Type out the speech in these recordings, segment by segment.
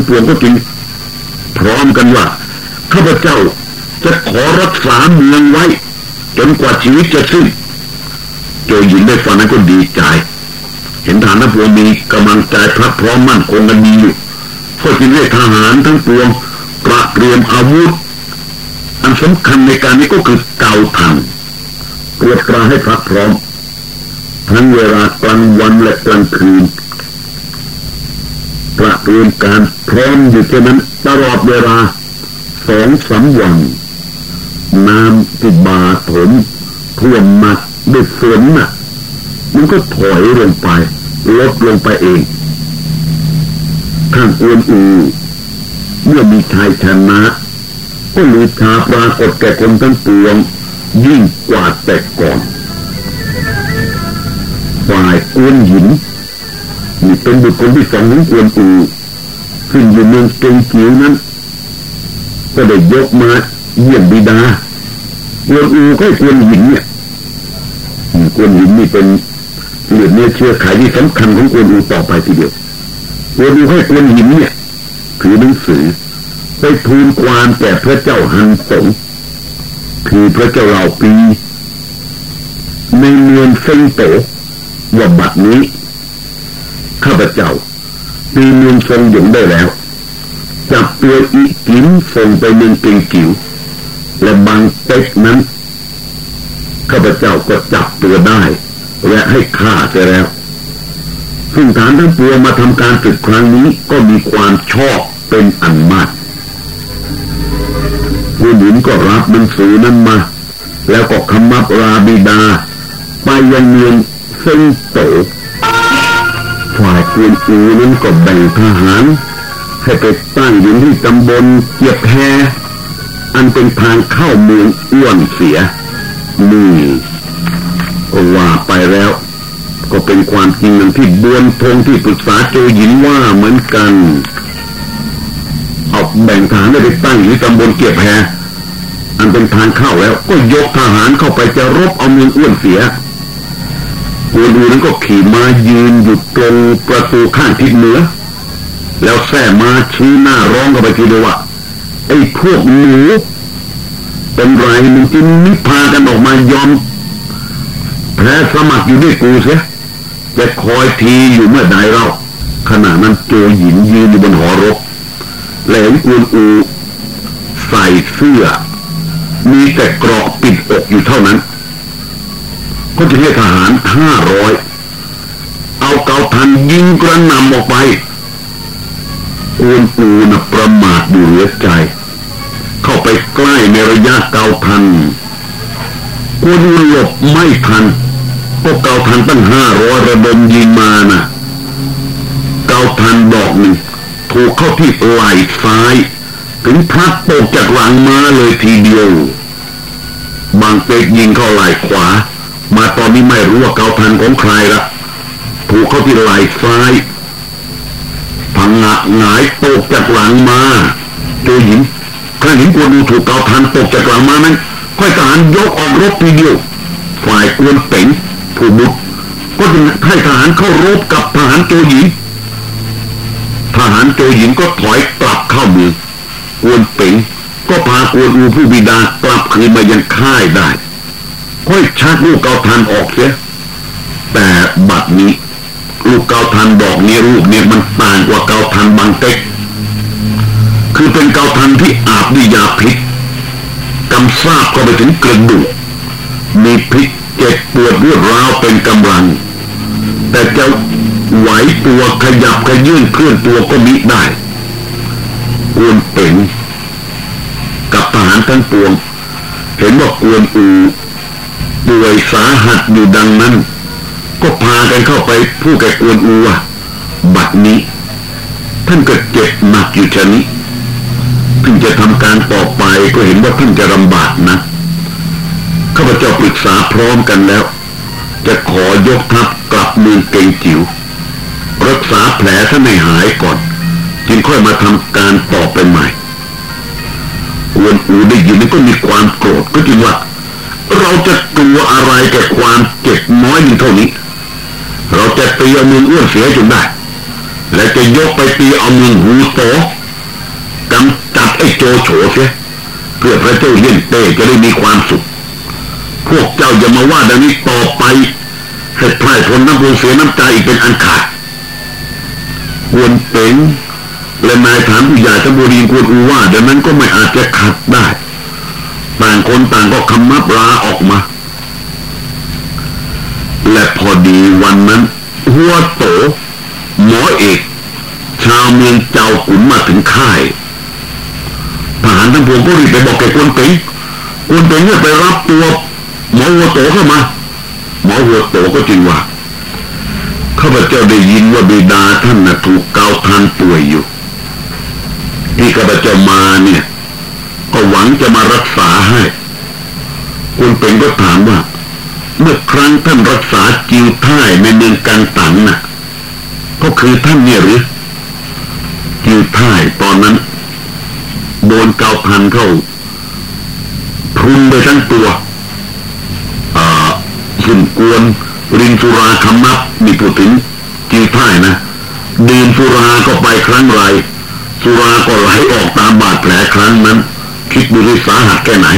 งปวงก็จริงพร้อมกันว่าข้าพเจ้าจะขอรักษาเมืองไว้ จนกว่าชีวิตจะสิ้นโจหญิงได้ฟังนั้นก็ดีใจ เห็นฐานทั้งปวงมีกำลังใจพรัพร้อมมั่นคงกันดีอยู่ก็จึงให้ทหารทั้งปวงกระเตรียมอาวุธ อันสำคัญในการนี้ก็คือเกาทังตรวจตราให้พรัพร้อม ทั้งเวลากลางวันและกลางคืน ตระเตรียมการพร้อมอยู่เช่นนั้นตลอดเวลาสองสามวันน้ำที่บาถมท่วมมาด้วยฝนน่ะ มันก็ถอยลงไป ลดลงไปเองข้างอวนอูเมื่อมีชายชนะก็มีชาปรากฏแก่คนทั้งปวง ยิ่งกว่าแต่ก่อนฝ่ายอวนหิน นี่เป็นบุคคลที่สองของอวนอูขึ้นอยู่เมืองเกงจิ๋วนั้น ก็ได้ยกมาเยี่ยมบิดาอวนอูก็อวนหินเนี่ยกวนหินนี่เป็นเหลือเนื้อเชื้อไขที่สำคัญของกวนอูต่อไปทีเดียวกวนอูให้กวนหินเนี่ยถือหนังสือไปทูลความแก่พระเจ้าฮันสงคือพระเจ้าเหล่าปี ในเมืองเซิงโตว่าบัดนี้ ข้าพเจ้าปีเมืองทรงหยงได้แล้ว จับตัวอีกิมส่งไปเมืองเกงจิ๋วและบางเต็กนั้นข้าพเจ้าก็จับตัวได้และให้ฆ่าไปแล้ว ซึ่งฐานทั้งปวงมาทำการศึกครั้งนี้ก็มีความชอบเป็นอันมากผู้หญิงก็รับหนังสือนั้นมา แล้วก็คำมับราบิดา ไปยังเมืองเซงโต ฝ่ายปืนอูนั้นก็แบ่งทหาร ให้ไปตั้งอยู่ที่ตำบลเกียบแฮอันเป็นทางเข้าเมืองอ้วนเสียนี่ก็ว่าไปแล้ว ก็เป็นความจริงอย่างที่บวนพงที่ปรึกษาโจหญินว่าเหมือนกันเอาแบ่งทหารไปตั้งอยู่ตำบลเกียบแพอันเป็นทางเข้าแล้ว ก็ยกทหารเข้าไปจะรบเอาเมืองอ้วนเสีย กูดูนั้นก็ขี่มายืนอยู่ตรงประตูข้างทิศเหนือ แล้วแส่มาชี้หน้าร้องกันไปทีเดียวว่าไอ้พวกหนูเป็นไรมึงจึงนิพากันออกมายอมแพ้สมัครอยู่ด้วยกูเสียจะคอยทีอยู่เมื่อใดเราขณะนั้นโจหญินยืนอยู่บนหอรบแหลมกวนอูใส่เสื้อ มีแต่เกราะปิดอกอยู่เท่านั้น ก็จะให้ทหารห้าร้อยเอาเกาทันยิงกระนำออกไปกวนอูนประมาทอยู่เหลือใจ เข้าไปใกล้ในระยะเกาทันกวนอูหลบไม่ทันพวกเกาทันตั้งห้าร้อยระดมยิงมานะ่ะ เกาทันดอกหนึ่งถูกเข้าที่ไหล่ซ้าย ถึงพัดตกจากหลังมาเลยทีเดียว บางเป็กยิงเข้าไหล่ขวา มาตอนนี้ไม่รู้ว่าเกาทันของใครละถูกเข้าที่ไหล่ซ้ายพังงะหงายตกจากหลังมาโจหญิงข้าห็นกวนดูถูกเกาทันตกจากหลังมานั้นค่อยทหารยกออกรบทีเดียว ฝ่ายกวนเป๋งผู้บุกก็จึงให้ทหารเข้ารบกับทหารโจหญิงทหารโจหญิงก็ถอยกลับเข้าเมืองกวนเป๋งก็พากวนอูผู้บิดากลับคืนมายังค่ายได้ ค่อยชักลูกเกาทันออกเสียแต่บัดนี้ ลูกเกาทันดอกนี้รูปเนี่ยมันต่างกว่าเกาทันบางเต็ก คือเป็นเกาทันที่อาบด้วยยาพิษกำซาบก็ไปถึงกระดูกมีพิษเจ็บปวดรวดร้าวเป็นกำลัง แต่จะไหวตัวขยับขยื่นเคลื่อนตัวก็มิได้กวนเป๋งกับทหารทั้งปวง เห็นว่ากวนอู ป่วยสาหัสอยู่ดังนั้น ก็พากันเข้าไปผู้แก่กวนอูวบัดนี้ ท่านก็เจ็บหนักอยู่ชนี้เพิ่งจะทำการต่อไปก็เห็นว่าท่านจะลำบากนะข้าพเจ้าปรึกษาพร้อมกันแล้ว จะขอยกทัพกลับเมืองเกงจิ๋วรักษาแผลท่านให้หายก่อน จึงค่อยมาทำการต่อไปใหม่อวนอูได้ยินนี่ก็มีความโกรธก็จริงว่า เราจะกลัวอะไรกับความเจ็บน้อยนิดเท่านี้ เราจะตีเอามืออ้วนเสียจนได้ และจะยกไปตีเอาเมือหูโตกำจัดไอ้โจโฉเสียเพื่อพระเจ้าเลี่ยนเต้จะได้มีความสุข พวกเจ้าอย่ามาว่าดังนี้ต่อไปให้พลายทนน้ำพวงเสียน้ำใจอีกเป็นอันขาดวรเป็นและนายฐานผู้ใหญ่ตะบุรีควรอูว่าดังนั้นก็ไม่อาจจะขัดได้ ต่างคนต่างก็คำนับลาออกมา และพอดีวันนั้นหัวโต หมอเอก ชาวเมืองเจ้าขุนมาถึงค่ายทหารทั้งพวงก็รีบไปบอกแกกวนเป๋งกวนเป๋งเนี่ยไปรับตัวหมอหัวโตเข้ามา หมอหัวโตก็จริงว่าข้าพเจ้าได้ยินว่าบิดาท่านนะถูกเกาทานป่วยอยู่ ที่ข้าพเจ้ามาเนี่ย จะมารักษาให้คุณเป็นก็ถามว่า เมื่อครั้งท่านรักษาจิวท่ายในเมืองกันตังน่ะ ก็คือท่านเนี่ยหรือจิวท่ายตอนนั้นโดนเกาพันเข้าพุนไปทั้งตัวอ่าสุ่มกวนรินสุราคำนับมีพูดถึงจิวท่ายนะดื่มสุราก็ไปครั้งไรสุราก็ไหลออกตามบาดแผลครั้งนั้น คิดดูที่สาหัสแค่ไหน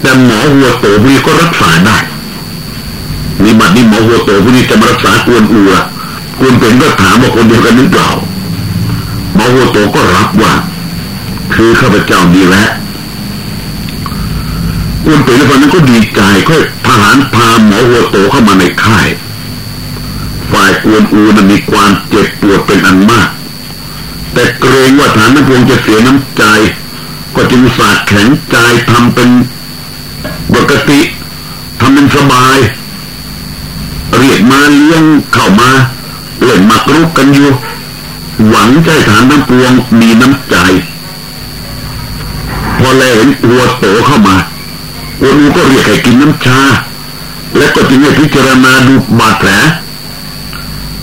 แต่หมอหัวโตพวกนี้ก็รักษาได้นี่บัดนี้หมอหัวโตพวกนี้จะมารักษากวนอูละกวนเป็นก็ถามว่าคนเดียวกันหรือเปล่าหมอหัวโตก็รับว่า คือข้าพเจ้าดีแล้วกวนเป็นคนนั้นก็ดีใจก็ทหารพาหมอหัวโตเข้ามาในค่าย ฝ่ายกวนอูนั้นมีความเจ็บปวดเป็นอันมาก แต่เกรงว่าฐานนั้นพวงจะเสียน้ำใจ ก็จึงสาดแข็งใจทำเป็นปกติทำเป็นสบาย เรียกมาเลี้ยงเข้ามาเล่นมักรุกกันอยู่ หวังใจฐานน้ำปวงมีน้ำใจ พอแลเห็นหัวโตเข้ามาวัวนูก็เรียกให้กินน้ำชา และก็จึงให้พิจารณาดูบาดแผล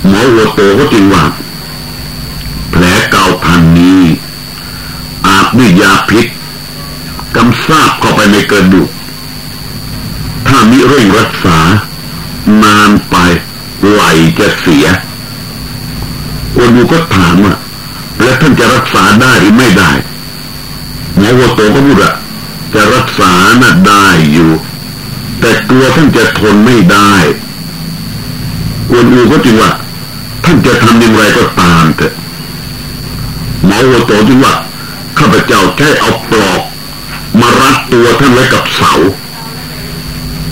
หมอหัวโตก็จึงว่า แผลเก่าพันนี้ อาบ ด้วยยาพิษกำซาบเข้าไปในกระดูก ถ้ามิเร่งรักษา นานไปไหลจะเสียวันดูก็ถามว่าแล้วท่านจะรักษาได้หรือไม่ได้หมอวัวโตก็พูดอะจะรักษาน่ะได้อยู่ แต่กลัวท่านจะทนไม่ได้วันอูก็จริงว่า ท่านจะทำอย่างไรก็ตามเถอะหมอวัวโตจริงว่า ข้าพเจ้าแค่เอาปลอกมารัดตัวท่านไว้กับเสา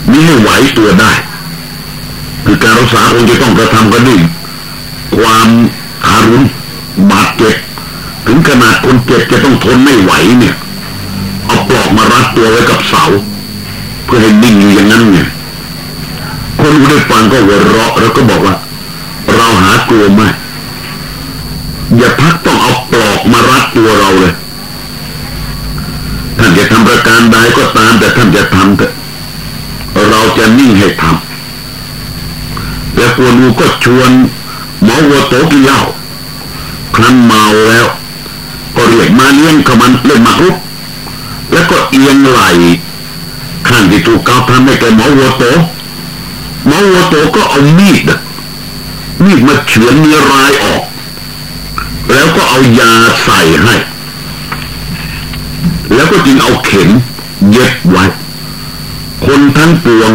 มิให้ไหวตัวได้ คือการรักษาคงจะต้องกระทำกันด้วยความคารุณบาดเจ็บถึงขนาดคนเจ็บจะต้องทนไม่ไหวเนี่ย เอาปลอกมารัดตัวไว้กับเสา เพื่อให้นิ่งอยู่อย่างนั้นไงคนรู้ได้ฟังก็หัวเราะแล้วก็บอกว่า เราหากลัวไม่อย่าพักต้องเอาปลอกมารัดตัวเราเลย ท่านจะทำประการใดก็ตามแต่ท่านจะทำเถอะเราจะนิ่งให้ทำแล้วกวนอูก็ชวนหมอวัวโตกินเหล้าครั้นเมาแล้ว ก็เรียกมาเลี้ยงกับมันเล่นมารุกแล้วก็เอียงไหลข้างที่ถูกกาทำให้แกหมอวัวโตหมอวัวโตก็เอามีดมีดมาเฉือนเนื้อร้ายออก แล้วก็เอายาใส่ให้ แล้วก็จึงเอาเข็มเย็บไว้ คนทั้งปวง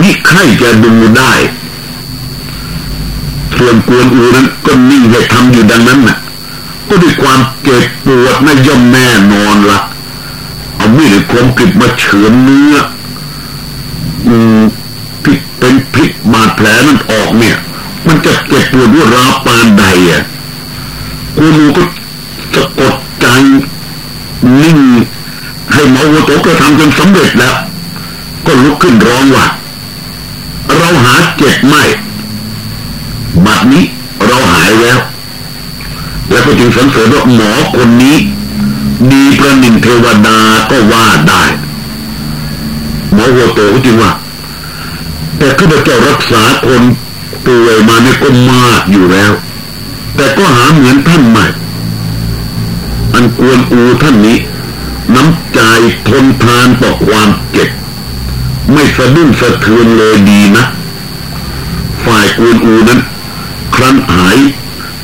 นี่ใครจะดูได้ส่วนกวนอูนั้นก็นิ่งให้ทำอยู่ดังนั้นน่ะ ก็ด้วยความเจ็บปวดนะย่อมแน่นอนละเอามีดคมกริบมาเฉือนเนื้ออืมพิษเป็นพิษบาดแผลนั้นออกเนี่ย มันจะเจ็บปวดด้วยราวปานใดอะกวนอูก็สะกด นิ่งให้หมอวัวโตกระทำจนสำเร็จแล้ว ก็ลุกขึ้นร้องว่า เราหาเจ็บไม่บัดนี้เราหายแล้ว แล้วก็จึงสรรเสริญว่าหมอคนนี้ ดีประหนึ่งเทวดาก็ว่าได้หมอวัวโตก็จึงว่า แต่ข้าพเจ้ารักษาคนป่วยมาเนี่ยก็มากอยู่แล้ว แต่ก็หาเหมือนท่านใหม่ อันกวนอูท่านนี้ น้ำใจทนทานต่อความเจ็บ ไม่สะดุ้งสะเทือนเลยดีนะ ฝ่ายกวนอูนั้น ครั้นหาย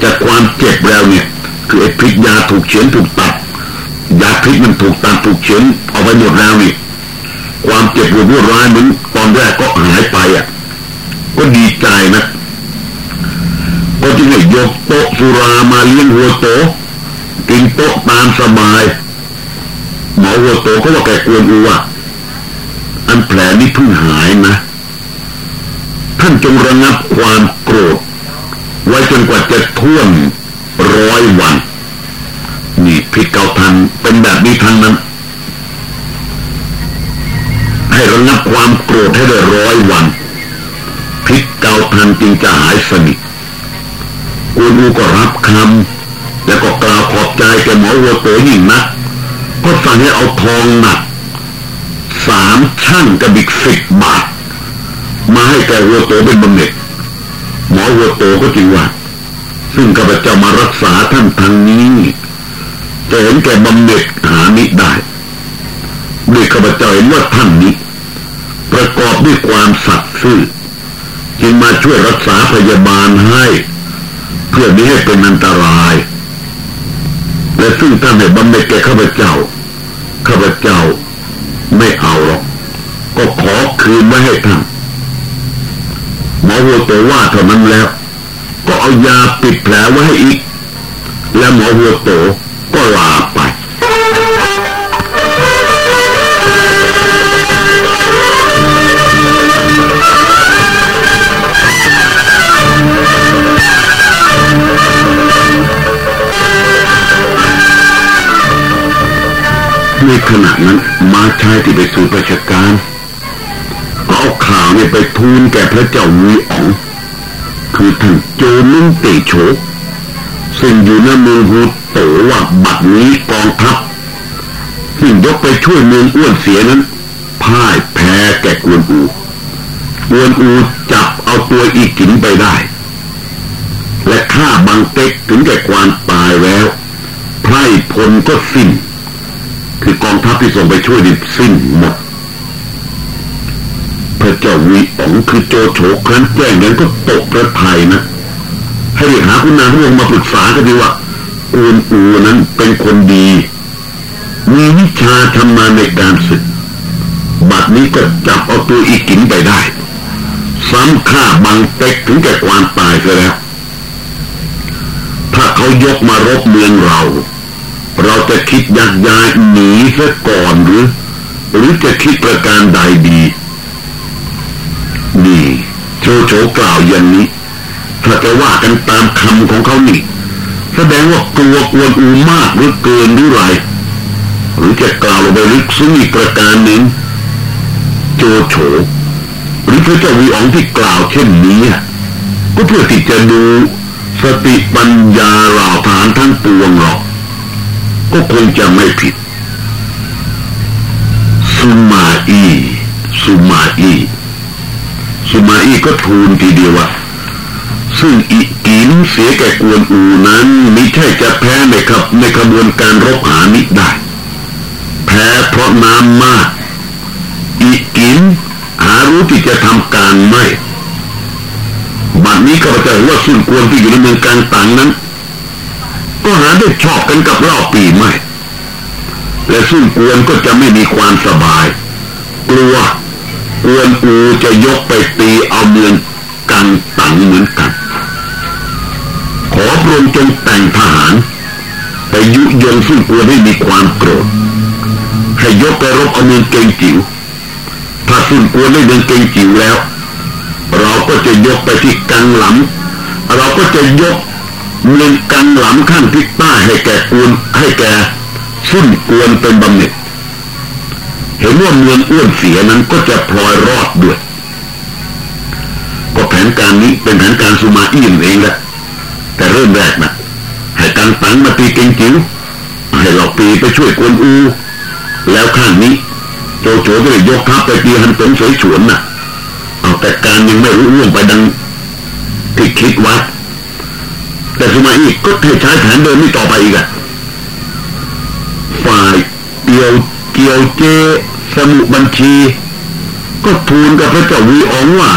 จากความเจ็บแล้วเนี่ย คือไอ้พิษยาถูกเฉือนถูกตัดยาพิษมันถูกตัดถูกเฉือนเอาไปหมดแล้วนี่ความเจ็บปวดรวดร้ายเหมือนตอนแรกก็หายไปอะ ก็ดีใจนะ ก็จึงให้ยกโต๊ะสุรามาเลี้ยงหัวโต กินโต๊ะตามสบายหมอหัวโตก็ว่าแกกวนอูอะอันแผลนี้เพิ่งหายนะ ท่านจงระงับความโกรธ ไว้จนกว่าจะท่วมร้อยวัน นี่พิษเกาทันเป็นแบบนี้ทั้งนั้น ให้ระงับความโกรธให้ได้ร้อยวัน พิษเกาทันจึงจะหายสนิทกูดูก็รับคำ แล้วก็กล่าวขอบใจแกหมอวัวโตยิ่งนะก็สั่งให้เอาทองหนักสามชั่งกับอีกสิบบาท มาให้แกวัวโตเป็นบำเหน็จหมอวัวโตก็จริงว่า ซึ่งข้าพเจ้ามารักษาท่านทางนี้จะเห็นแกบำเหน็จหานิได้ด้วยข้าพเจ้าเห็นว่าท่านนี้ ประกอบด้วยความสัตย์ซื่อจึงมาช่วยรักษาพยาบาลให้ เพื่อไม่ให้เป็นอันตราย และซึ่งท่านให้บำเหน็จแก่ข้าพเจ้า ข้าพเจ้าไม่เอาหรอก ก็ขอคืนไว้ให้ท่านหมอหัวโตว่าเท่านั้นแล้ว ก็เอายาปิดแผลไว้ให้อีก และหมอหัวโตก็ลาไป ในขณะนั้นมาชายที่ไปสู่ราชการก็เอาข่าวเนี่ยไปทูลแก่พระเจ้าวีอ๋องคือท่านโจมุนเตโฉซึ่งอยู่ในเมืองฮูโตว่าบัดนี้กองทัพซึ่งยกไปช่วยเมืองอ้วนเสียนั้นพ่ายแพ้แก่กวนอูกวนอูจับเอาตัวอีกินไปได้ และฆ่าบังเต็กถึงแก่ความตายแล้ว ไพร่พลก็สิ้น คือกองทัพที่ส่งไปช่วยดิบสิ้นหมดพระเจ้าวีอ๋องคือโจโฉครั้นแจ้งนั้นก็ตกพระทัยนะให้หาคุณนางพวงมาปรึกษากันดีว่าอูนอูนั้นเป็นคนดี มีวิชาทำมาในการศึก บัดนี้ก็จับเอาตัวอีกินไปได้ ซ้ำฆ่าบังเต็กถึงแก่ความตายไปแล้ว ถ้าเขายกมารบเมืองเรา เราจะคิดยักย้ายหนีซะก่อนหรือ หรือจะคิดประการใดดีนี่โชโฉกล่าวอย่างนี้ ถ้าจะว่ากันตามคำของเขานี่แสดงว่ากลัวกวนอูมากหรือเกินหรือไรหรือจะกล่าวลงไปลึกซึ้งอีกประการหนึ่งโจโฉหรือพระเจ้าวีอองที่กล่าวเช่นนี้ก็เพื่อที่จะดูสติปัญญาเหล่าฐานทั้งปวงหรอก ก็คงจะไม่ผิดสุมาอีสุมาอีสุมาอีก็ทูลทีเดียวว่าซึ่งอีกินเสียแก่กวนอูนั้นไม่ใช่จะแพ้ในครับในกระบวนการรบหานิได้ แพ้เพราะน้ำมาก อีกินหารู้ที่จะทำการไม่บัดนี้ก็จะว่าสุนกวนที่อยู่ในเมืองกลางต่างนั้น ก็หาได้ชอบกันกับรอบปีไม่ และสุนกวนก็จะไม่มีความสบาย กลัวกวนอูจะยกไปตีเอาเมืองกันตังเหมือนกัน ขอพระองค์จงแต่งทหารไปยุยงสุนกวนให้มีความโกรธให้ยกไปรบเอาเมืองเกงจิ๋วถ้าสุนกวนได้เมืองเกงจิ๋วแล้ว เราก็จะยกไปที่กังหลำเราก็จะยก มืองกังหลำข้างทิศใต้ให้แก่กวนให้แก่สุนกวนเป็นบำเหน็จเห็นว่าเมืองอ้วนเสียนั้นก็จะพลอยรอดด้วย ก็แผนการนี้เป็นแผนการสุมาอี้เองแหละแต่เริ่มแรกนะให้กังตังมาตีเก่งจิ๋วให้เราตีไปช่วยกวนอู แล้วข้างนี้โจโฉก็เลยยกทัพไปตีฮันตงเสยฉวนน่ะ เอาแต่การยังไม่รู้ร่วงไปดังที่คิดไว้ แต่สุมาอี้ก็ให้ใช้แผนเดิมนี้ต่อไปอีกอะฝ่ายเดียวเกียวเจ สมุบัญชี ก็ทูลกับพระเจ้าวีอองว่า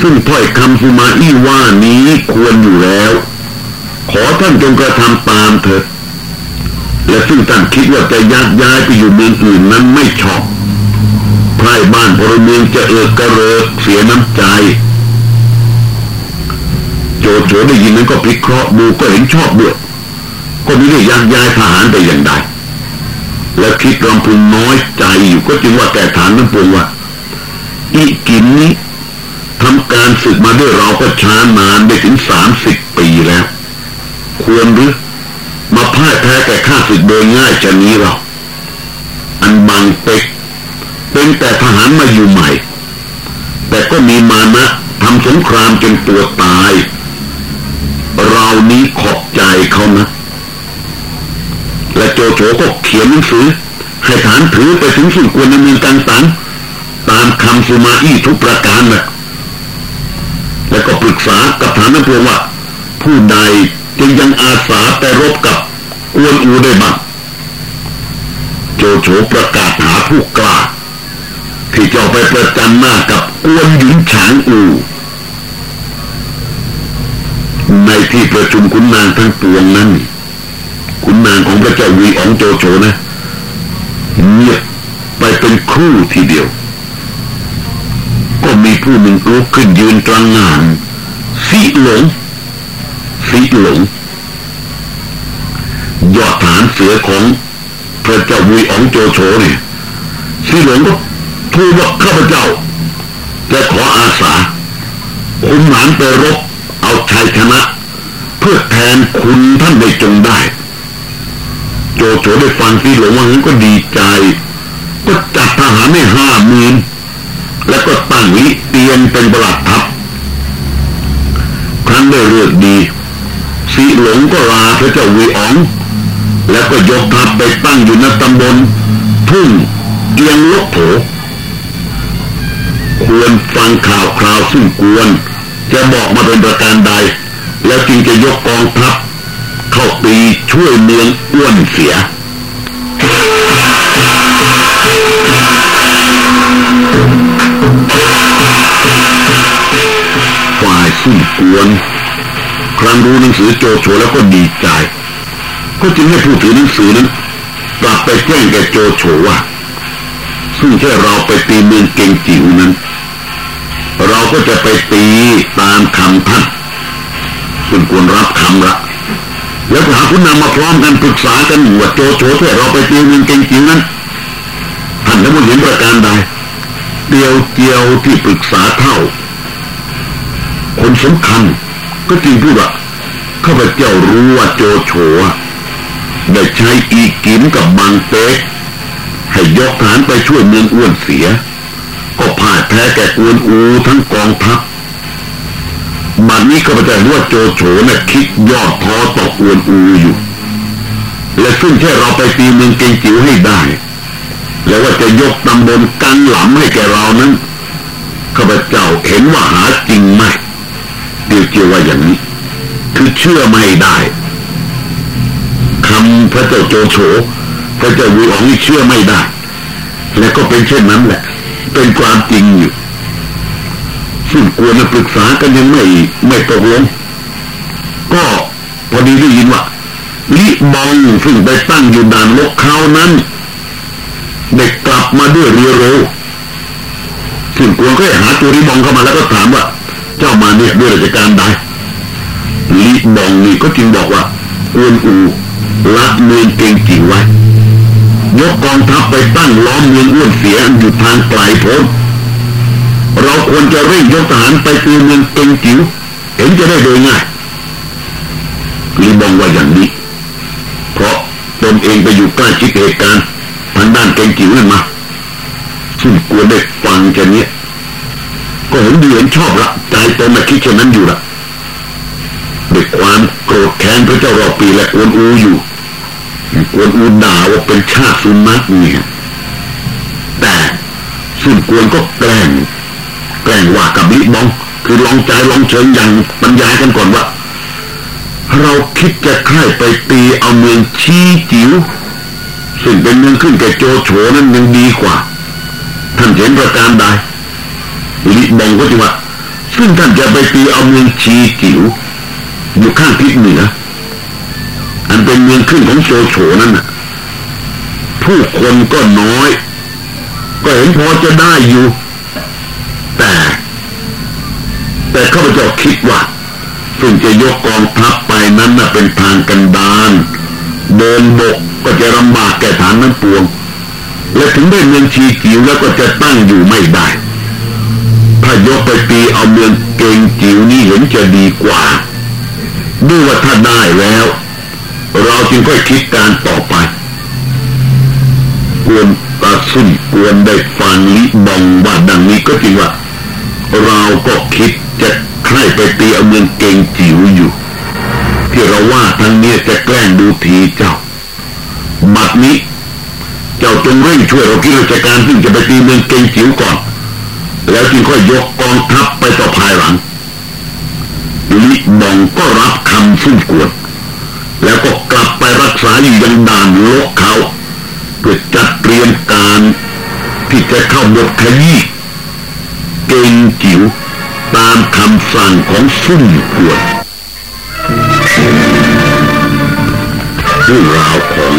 ซึ่งถ้อยคำสุมาอี้ว่านี้ควรอยู่แล้ว ขอท่านจงกระทำตามเถิดและซึ่งท่านคิดว่าจะยักย้ายไปอยู่เมืองอื่นนั้นไม่ชอบไพร่บ้านพลเมืองจะเอิกกระเริกเสียน้ำใจ โจโฉได้ยินนั้นก็พิเคราะห์ดูก็เห็นชอบด้วยก็ไม่ได้ยักย้ายทหารไปอย่างใดและคิดรำพึงน้อยใจอยู่ก็จึงว่าแก่ฐานนั้นปวงว่าอีกินนี้ทำการศึกมาด้วยเราก็ช้านานได้ถึงสามสิบปีแล้ว ควรหรือมาพ่ายแพ้แก่ข้าศึกโดยง่ายจะนี้เรา อันบางเป็กเป็นแต่ทหารมาอยู่ใหม่ แต่ก็มีมานะทำสงครามจนตัวตาย เรานี้ขอบใจเขานะ และโจโฉก็เขียนหนังสือให้ฐานถือไปถึงสุนกวนในเมืองกังสันตามคำสุมาอี้ทุกประการนะแล้วก็ปรึกษากับฐานนักพลว่า ผู้ใดจึงยังอาสาไปรบกับกวนอูได้บ้างโจโฉประกาศหาผู้กล้าที่จะไปประจันหน้ากับกวนหญิงฉางอู ในที่ประชุมคุณนางทั้งปวงนั้น คุณนางของพระเจ้าวีอองโจโฉนะเงียบไปเป็นครู่ทีเดียว ก็มีผู้หนึ่งลุกขึ้นยืนกลางงานสีหลงสีหลงยอดฐานเสือของพระเจ้าวีอองโจโฉเนี่ยสีหลงก็ทูลว่าข้าพเจ้าจะขออาสาคุณหมานไปรบ เอาชัยชนะ เพื่อแทนคุณท่านได้จงได้ โจโฉได้ฟังสีหลงว่างั้ก็ดีใจ ก็จัดทหารให้ห้าหมื่นแล้วก็ตั้งวิเตียนเป็นประหลัดทัพครั้นได้เลือกดีสีหลงก็ลาพระเจ้าวีอ๋อง แล้วก็ยกทัพไปตั้งอยู่ในตำบล ทุ่งเกียงลกโถควรฟังข่าวคราวซึ่งกวน จะบอกมาเป็นประการใด แล้วจึงจะยกกองทัพเข้าตีช่วยเมืองอ้วนเสียฝ่ายซึ่งกวนครั้งรู้หนังสือโจโฉแล้วก็ดีใจ ก็จึงให้ผู้ถือหนังสือนั้นกลับไปแจ้งแก่โจโฉว่าซึ่งแค่เราไปตีเมืองเก่งจิ๋วนั้น เราก็จะไปตีตามคำท่านซึ่งควรรับคำละแล้วหาคุณนำมาพร้อมกันปรึกษากันว่าโจโฉแค่เราไปตีเมืองเก่งจิ๋วนั้นท่านทั้งหมดเห็นประการใดเดียวเจียวที่ปรึกษาเท่า คนสำคัญ ก็จริงพูดว่าข้าพเจ้ารู้ว่าโจโฉได้ใช้อีกิมกับบางเต๊กให้ยกฐานไปช่วยเมืองอ้วนเสีย ก็พ่ายแพ้แก่กวนอูทั้งกองทัพบัดนี้ข้าพเจ้ารู้ว่าโจโฉน่ะคิดยอดท้อต่อกวนอูอยู่ และซึ่งแค่เราไปตีเมืองเกงจิ๋วให้ได้ แล้วว่าจะยกตำบลกันหลำให้แก่เรานั้นข้าพเจ้าเห็นว่าหาจริงไหมเดียวเกี่ยวว่าอย่างนี้ คือเชื่อไม่ได้คำพระเจ้าโจโฉพระเจ้าวีอองนี่เชื่อไม่ได้ และก็เป็นเช่นนั้นแหละ เป็นความจริงอยู่ซึ่งควรจะปรึกษากันยังไม่ไม่ตกลง ก็พอดีได้ยินว่าลิบองซึ่งไปตั้งอยู่ด่านลกเขานั้น เด็กกลับมาด้วยเรือเร็วซึ่งควรก็หาตัวลิบองเข้ามาแล้วก็ถามว่า เจ้ามาเนี่ยด้วยราชการใดลิบองนี่ก็จึงบอกว่าอวนอูละเมืองเก่งจิ๋วไว้ ยกกองทัพไปตั้งล้อมเมืองอ้วนเสียอยู่ทางไกลโพ้นเราควรจะเร่งยกทหารไปตีเมืองเก่งจิ๋วเห็นจะได้โดยง่ายลีบองว่าอย่างนี้ เพราะตนเองไปอยู่ใกล้ชิดเหตุการณ์ทางด้านเก่งจิ๋วนั่นมาซึ่งควได้ฟังแค่นี้ก็เห็นดีเห็นชอบละใจตนมาคิดเช่นนั้นอยู่ละด้วยความโกรธแค้นพระเจ้ารอปีและกวนอูอยู่ กวนอูด่าว่าเป็นชาติสุนัขเนี่ยแต่ซึ่งกวนก็แกล้งแกล้งว่ากับลิบอง คือลองใจลองเชิงอย่างบรรยายกันก่อนว่า เราคิดจะค่ายไปตีเอาเมืองชี้จิ๋วซึ่งเป็นเมืองขึ้นแก่โจโฉนั้นยังดีกว่า ท่านเห็นประการใดลิบองก็จะว่าซึ่งซึ่งท่านจะไปตีเอาเมืองชีจิ๋วอยู่ข้างทิศเหนือ อันเป็นเมืองขึ้นของโจโฉนั่นน่ะผู้คนก็น้อย ก็เห็นพอจะได้อยู่ แต่ แต่ข้าพเจ้าคิดว่าซึ่งจะยกกองทัพไปนั้นน่ะเป็นทางกันดานเดินบกก็จะลำบากแก่ฐานนั้นปวง และถึงได้เมืองชีจิ๋วแล้วก็จะตั้งอยู่ไม่ได้ ถ้ายกไปตีเอาเมืองเกงจิ๋วนี่เห็นจะดีกว่าด้วยว่าถ้าได้แล้ว เราจึงค่อยคิดการต่อไปกวนตาสุนกวนได้ฟังลิบองว่าดังนี้ก็จริงว่า เราก็คิดจะใครไปตีเอาเมืองเกงจิ๋วอยู่ ที่เราว่าทั้งนี้จะแกล้งดูทีเจ้า บัดนี้ เจ้าจงเร่งช่วยเราคิดราชการซึ่งจะไปตีเมืองเกงจิ๋วก่อน แล้วจึงค่อยยกกองทัพไปต่อภายหลังลิบองก็รับคำสุ่กวน แล้วก็กลับไปรักษาอยู่ยังด่านโลกเขาเพื่อจัดเตรียมการที่จะเข้าบทขยี้เกงจิ๋วตามคำสั่งของสุ่มกวนเรื่องราวของ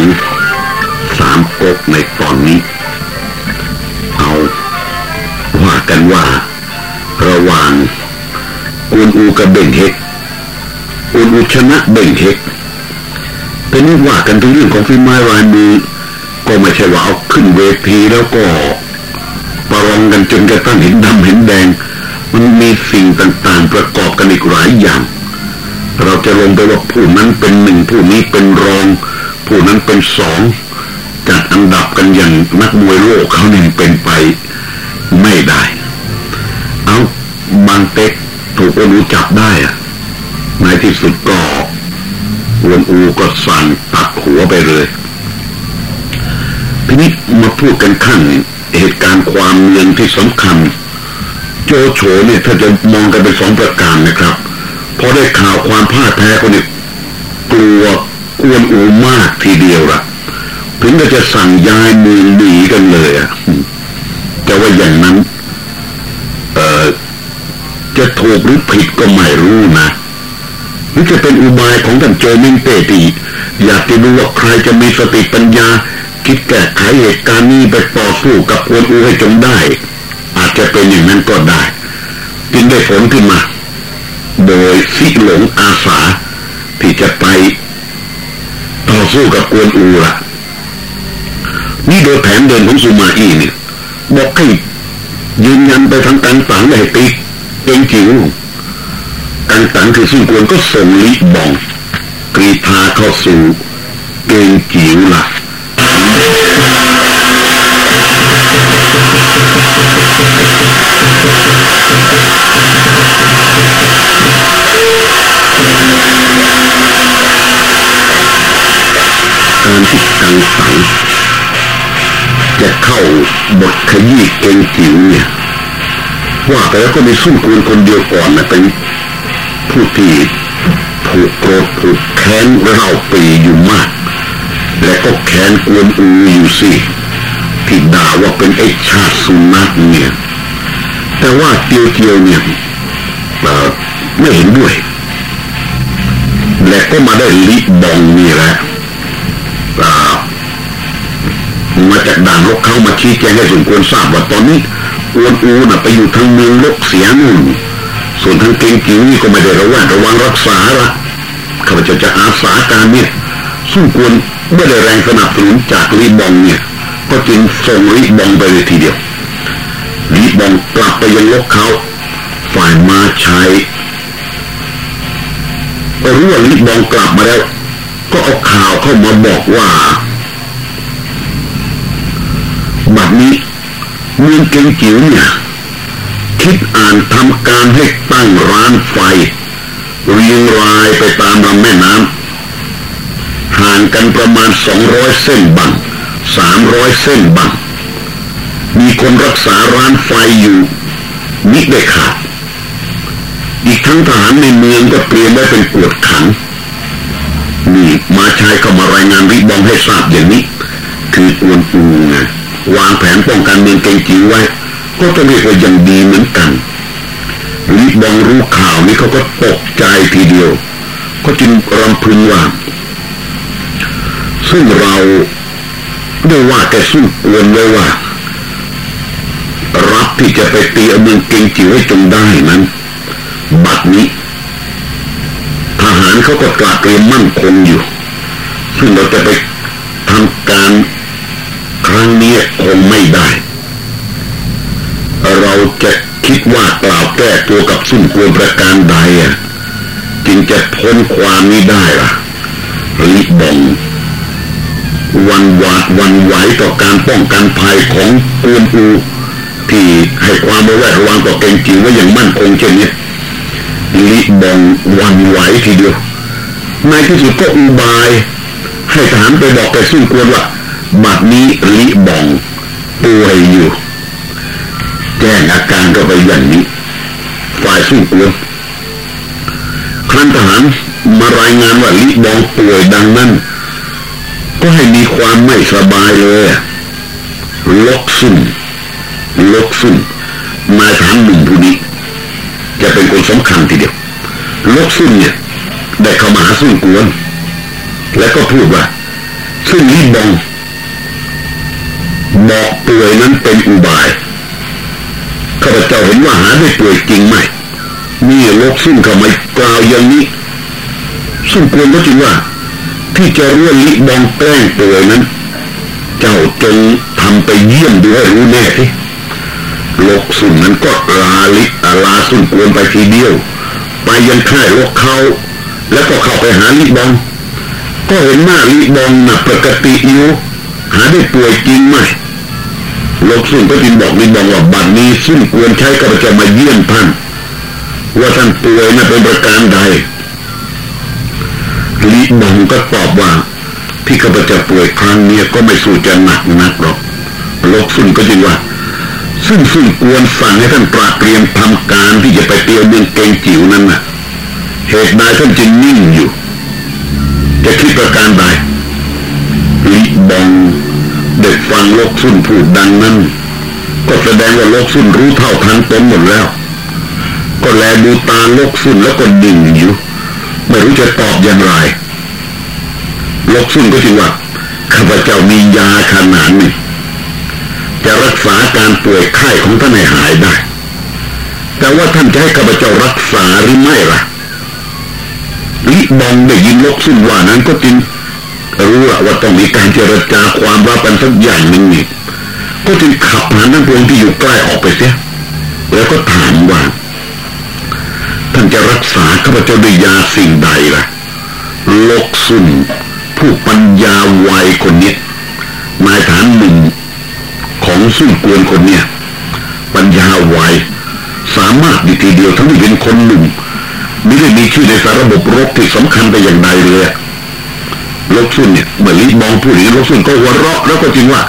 สามก๊กในตอนนี้ เอาว่ากันว่าระหว่างอุนอูกับเบ่งเฮกอุนอูชนะเบ่งเฮก เป็นนี่ว่ากันถึงเรื่องของฝีไม้ลายมือก็ไม่ใช่ว่าเอาขึ้นเวทีแล้วก็ประลองกันจนกระทั่งเห็นดำเห็นแดง มันมีสิ่งต่างๆ ประกอบกันอีกหลายอย่าง เราจะลงไปว่าผู้นั้นเป็นหนึ่งผู้นี้เป็นรอง ผู้นั้นเป็นสองจัดอันดับกันอย่างนักมวยโลกเขาหนึ่งเป็นไปไม่ได้ เอาบางเต็กถูกอนูจับได้อะในที่สุดก็ วนอูก็สั่งตัดหัวไปเลยทีนี้มาพูดกันขั้นเหตุการณ์ความเมืองที่สำคัญ โจโฉเนี่ยถ้าจะมองกันเป็นสองประการนะครับพอได้ข่าวความพ่ายแพ้คนนี้กลัวกวนอูมากทีเดียวละถึงก็จะสั่งย้ายเมืองหนีกันเลยอะแต่ว่าอย่างนั้น เอ่อจะถูกหรือผิดก็ไม่รู้นะ นี่จะเป็นอุบายของท่านโจมิงเตตีอยากจะดูว่าใครจะมีสติปัญญา คิดแก้ไขเหตุการณ์นี้ไปต่อสู้กับกวนอูให้จงได้ อาจจะเป็นอย่างนั้นก็ได้จึงได้ผลขึ้นมา โดยสิหลงอาสา ที่จะไปต่อสู้กับกวนอูล่ะ นี่โดยแผนเดินของซูมาอีเนี่ยบอกให้ยืนยันไปทางการฝังเลยติเองจิ๋ว การตังคือซึ่งควรก็ส่งลิบบองกรีธาเข้าสู่เกงจิ๋วละการที่กังสังจะเข้าบทขยี้เกงจิ๋วเนี่ยว่าแต่แล้วก็มีสุ่มคูณคนเดียวก่อนนะเป็น ผู้ที่ผูกโกรธผูกแค้นเราปีอยู่มาก และก็แค้นกวนอูอยู่สิที่ด่าว่าเป็นไอ้ชาติสุนัขเนี่ย แต่ว่าเตียวเตียวเนี่ยไม่เห็นด้วย และก็มาได้ลิบองนี่แหละมาจากด่านรกเข้ามาชี้แจงให้สมควรทราบว่าตอนนี้อวนอูน่ะไปอยู่ทางเมืองลกเสียนู่น ส่วนทางเกงจิ๋วนี่ก็ไม่ได้ระวังระวังรักษาละข้าพเจ้าจะอาสาการเนี่ยสู้ควรไม่ได้แรงสนับสนุนจากลีบองเนี่ย ก็จึงส่งลีบองไปเลยทีเดียวลีบองกลับไปยังลกเขาฝ่ายมาชัยรู้ว่าลีบองกลับมาแล้ว ก็เอาข่าวเข้ามาบอกว่าบัดนี้เมืองเกงจิ๋วเนี่ย คิดอ่านทำการให้ตั้งร้านไฟ เรียงรายไปตามลำแม่น้ำห่างกันประมาณสองร้อยเส้นบังสามร้อยเส้นบังมีคนรักษาร้านไฟอยู่มิได้ขาดอีกทั้งทหารในเมืองก็เตรียมไว้เป็นกวดขันนี่มาชายก็มารายงานริบองให้ทราบอย่างนี้ คือกวนปูไงวางแผนป้องกันเมืองเกงจิ๋วไว้ ก็จะเรียกว่ายังดีเหมือนกันลิบองรู้ข่าวนี้เขาก็ตกใจทีเดียว ก็จึงรำพึงว่า ซึ่งเราได้ว่าแต่สู้กวนเลยว่า รับที่จะไปตีเอเมืองเกงจิ๋วให้จงได้นั้น บัดนี้ ทหารเขาก็กลาเตรียมมั่นคงอยู่ ซึ่งเราจะไปทำการครั้งนี้คงไม่ได้ เราจะคิดว่ากล่าวแก้ตัวกับสุ่มกวนประการใดอะจึงจะพ้นความนี้ได้ล่ะลิบองวันวาดวันไหวต่อการป้องกันภัยของกวนอูที่ให้ความระแวดระวังต่อเกงจิ๋วไว้อย่างมั่นคงเช่นนี้ลิบองวันไหวทีเดียวในที่สุดก็อุบาย ให้ทหารไปบอกแกสุ่มกวนว่าบัดนี้ลิบองป่วยอยู่ แจ้อาการก็ไปอย่างนี้ฝ่ายสุ่มกวครั้นทหารมารายงานว่าลิบองป่วยดังนั้น ก็ให้มีความไม่สบายเลยลกซุ่มลกซุ่มนายทหารหนุ่มผู้นี้จะเป็นคนสำคัญทีเดียวลกซุ่มเนี่ยได้เข้ามาหาซุ่มกวนแล้วก็พูดว่าซึ่งลิบองบอกป่วยนั้นเป็นอุบาย ข้าพเจ้าเห็นว่าหาได้ป่วยจริงไหมนี่ลกซึ่งเขาไมกล่าวอย่างนี้ ซึ่งควรก็จริงว่า ที่จะรู้ลิบองแกล้งป่วยนั้น เจ้าจงทำไปเยี่ยมดูให้รู้แน่ที่ลกสุ่นนั้นก็ลาลิลาสุ่นกวนไปทีเดียว ไปยังค่ายลกเขาแล้วก็เข้าไปหาลิบอง ก็เห็นหน้าลิบองน่ะปกติอยู่หาได้ป่วยจริงไหม ลกสุ่นก็จึงบอกลิบองว่าบัดนี้สุ่นกวนใช้ข้าพเจ้ามาเยี่ยมท่าน ว่าท่านป่วยน่ะเป็นประการใดลิบองก็ตอบว่า ที่ข้าพเจ้าป่วยครั้งนี้ก็ไม่สู้จะหนักนักหรอกลกสุ่นก็จึงว่า ซึ่งซึ่งกวนสั่งให้ท่านตราเตรียมทำการที่จะไปเตียวเมืองเกงจิ๋วนั้นน่ะ เหตุใดท่านจึงนิ่งอยู่ จะคิดประการใดลิบอง เด็กฟังโลกสุนพูดดังนั้น ก็แสดงว่าโลกสุนรู้เท่าทันตนหมดแล้ว ก็แลดูตาโลกสุนแล้วก็ดิ่งอยู่ไม่รู้จะตอบอย่างไรโลกสุนก็จึงว่าข้าพเจ้ามียาขนาดนี้จะรักษาการป่วยไข้ของท่านให้หายได้ แต่ว่าท่านจะให้ข้าพเจ้ารักษาหรือไม่ล่ะลิบองได้ยินลกสุนว่านั้นก็จึง รู้ว่าต้องมีการเจรจาความลับกันสักอย่างหนึ่งนี่ก็จึงขับหานักพงที่อยู่ใกล้ออกไปเสีย แล้วก็ถามว่าท่านจะรักษาข้าพเจ้าด้วยยาสิ่งใดล่ะลกสุนผู้ปัญญาไวคนนี้นายฐานหนึ่งของสุ่นกวนคนเนี้ยปัญญาไวสามารถดีทีเดียวทั้งที่เป็นคนหนุ่มไม่ได้มีชื่อในสารระบบรบที่สำคัญไปอย่างใดเลย ลกสุนเนี่ยเมื่อลิบองพูดอย่างนี้ลกสุนก็หัวเราะแล้วก็จริงว่า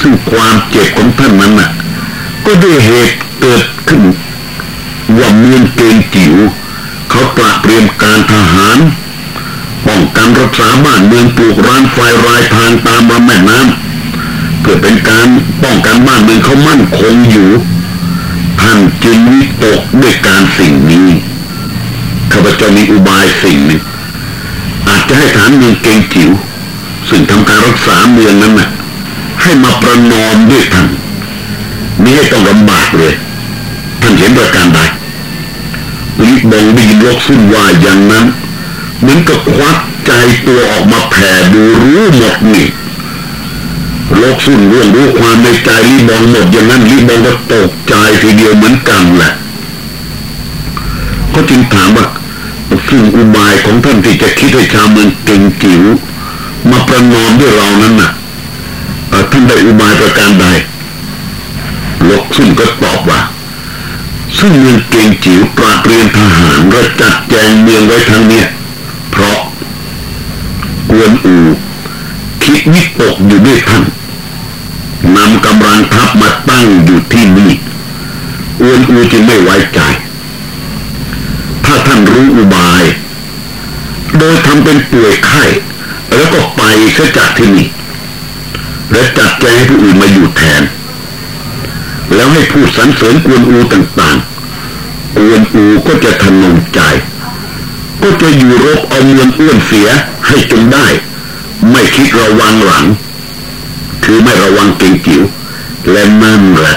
ซึ่งความเจ็บของท่านนั้นน่ะ ก็ด้วยเหตุเกิดขึ้นว่าเมืองเกงจิ๋วเขาตระเตรียมการทหารป้องกันรักษาบ้านเมืองปลูกร้านไฟรายทางตามลำแม่น้ำเพื่อเป็นการป้องกันบ้านเมืองเขามั่นคงอยู่ท่านจึงวิตกด้วยการสิ่งนี้ข้าพเจ้ามีอุบายสิ่งหนึ่ง อาจจะให้ฐานเมืองเกงจิ๋วซึ่งทำการรักษาเมืองนั้นน่ะ ให้มาประนอมด้วยท่านไม่ให้ต้องลำบากเลย ท่านเห็นประการใดลิบองได้ยินลกสุ่นว่าอย่างนั้นเหมือนกับควักใจตัวออกมาแผ่ดูรู้หมดนี่โลกสุ่นร่วงรู้ความในใจลิบองหมดอย่างนั้นลิบองก็ตกใจทีเดียวเหมือนกันแหละ ก็จึงถามว่า ซึ่งอุบายของท่านที่จะคิดให้ชาวเมืองเก่งจิ๋วมาประนอมด้วยเรานั้นน่ะท่านได้อุบายประการใดลกซึ่งก็ตอบว่า ซึ่งเมืองเก่งจิ๋วปราดเรียนทหารและจัดแจงเมืองไว้ทั้งเนี้ยเพราะกวนอูคิดวิตกอยู่ด้วยท่านนำกำลังทัพมาตั้งอยู่ที่นี่อวนอูจึงไม่ไว้ใจ ถ้าท่านรู้อุบาย โดยทำเป็นป่วยไข้ แล้วก็ไปเสียจากที่นี่ และจัดแจให้ผู้อื่นมาอยู่แทน แล้วให้พูดสรรเสริญกวนอูต่างๆกวนอูก็จะทนงใจ ก็จะอยู่รบเอาเมืองอ้วนเสียให้จงได้ ไม่คิดระวังหลัง คือไม่ระวังเก่งจิ๋วและนั่นแหละ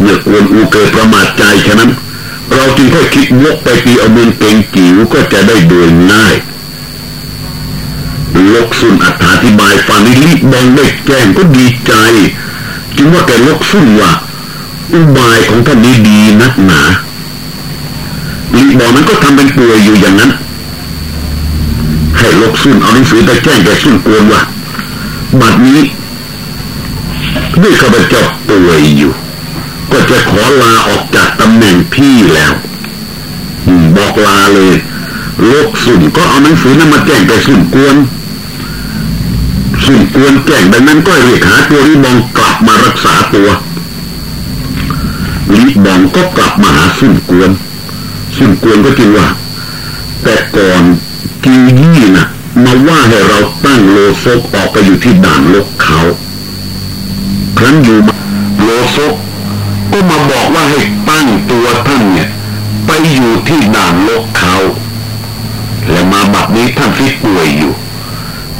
เมื่อกวนอูเกิดประมาทใจฉะนั้น เราจึงค่อยคิดวกไปตีเอาเมืองเก่งจิ๋วก็จะได้โดยง่ายลกสุนอธิบายฟังนี้รีบบองได้แจ้งก็ดีใจ จึงว่าแกลกสุนว่าอุบายของท่านนี้ดีนักหนาลีบอกนั้นก็ทำเป็นป่วยอยู่อย่างนั้น ให้ลกสุนเอาหนังสือไปแจ้งแกสุนกวนว่าบัดนี้ด้วยข้าพเจ้าป่วยอยู่ ก็จะขอลาออกจากตำแหน่งพี่แล้วบอกลาเลยลกสุ่นก็เอาหนังสือนั้นมาแจ้งแกสุนกวนสุ่นกวนแจ้งดังนั้นก็เรียกหาตัวริบองกลับมารักษาตัวลิบองก็กลับมาหาสุ่นกวนสุ่นกวนก็จริงว่า แต่ก่อนกิวยี่นะมาว่าให้เราตั้งโลซกออกไปอยู่ที่ด่านลกเขาครั้นอยู่โลซก ก็มาบอกว่าให้ตั้งตัวท่านเนี่ย ไปอยู่ที่ด่านลกเขาและมาบัดนี้ท่านที่ป่วยอยู่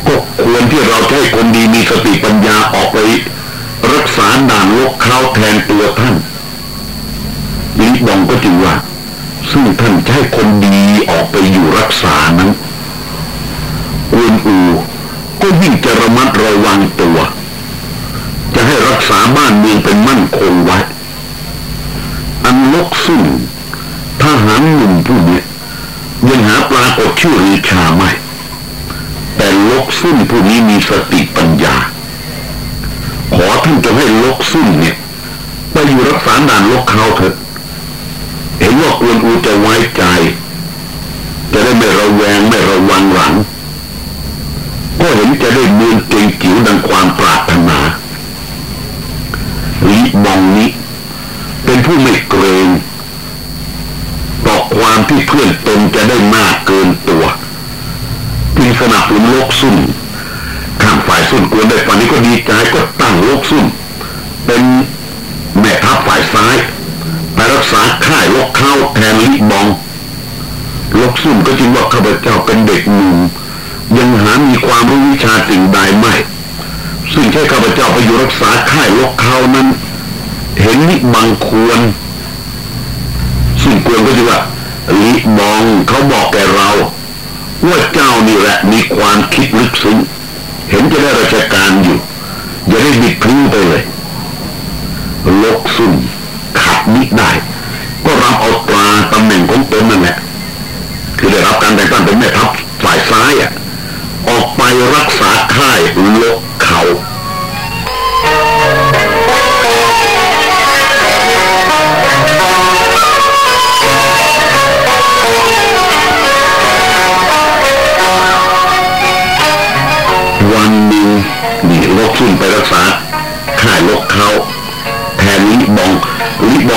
ก็ควรที่เราจะให้คนดีมีสติปัญญาออกไป รักษาด่านลกเขาแทนตัวท่านลิบองก็จึงว่า ซึ่งท่านจะให้คนดีออกไปอยู่รักษานั้นกวนอูก็ยิ่งจะระมัดระวังตัว จะให้รักษาบ้านเมืองเป็นมั่นคงไว้ันลกซึ่งทหารหนุ่มผู้นี้ยังหาปรากฏชื่อริชาไม่ แต่ลกซึ่งผู้นี้มีสติปัญญา ขอท่านจะให้ลกซึ่งเนี่ยไปอยู่รักษาด่านลกเขาเถิดเห็นว่ากวนอูจะไว้ใจ จะได้ไม่ระแวงไม่ระวังหลัง ก็เห็นจะได้เมืองเก่งจิ๋วดังความปรารถนาลิบองนี้ เป็นผู้ไม่เกรงต่อความที่เพื่อนตนจะได้มากเกินตัวจึงสนับสนุนโลกซุ่มข้างฝ่ายซุ่มกวนได้ฝันนี้ก็ดีใจก็ตั้งโลกซุ่มเป็นแม่ทัพฝ่ายซ้ายไปรักษาค่ายลกเข้าแทนลิบองลกซุ่มก็จริงว่าข้าพเจ้าเป็นเด็กหนุ่มยังหามีความรู้วิชาสิ่งใดไม่ ซึ่งใช่ข้าพเจ้าไปอยู่รักษาค่ายลกเข้านั้น เห็นนิบังควรซึ่งควรก็จะว่าลิบองเขาบอกแกเรา ว่าเจ้านี่แหละมีความคิดลึกซึ้งเห็นจะได้ราชการอยู่อย่าได้บิดพลิ้วไปเลยลกซุ่มขัดนิดได้ ก็รับเอาตราตำแหน่งของตนนั่นแหละคือได้รับการแต่งตั้งเป็นแม่ทัพฝ่ายซ้ายอะออกไปรักษาค่ายลกเขา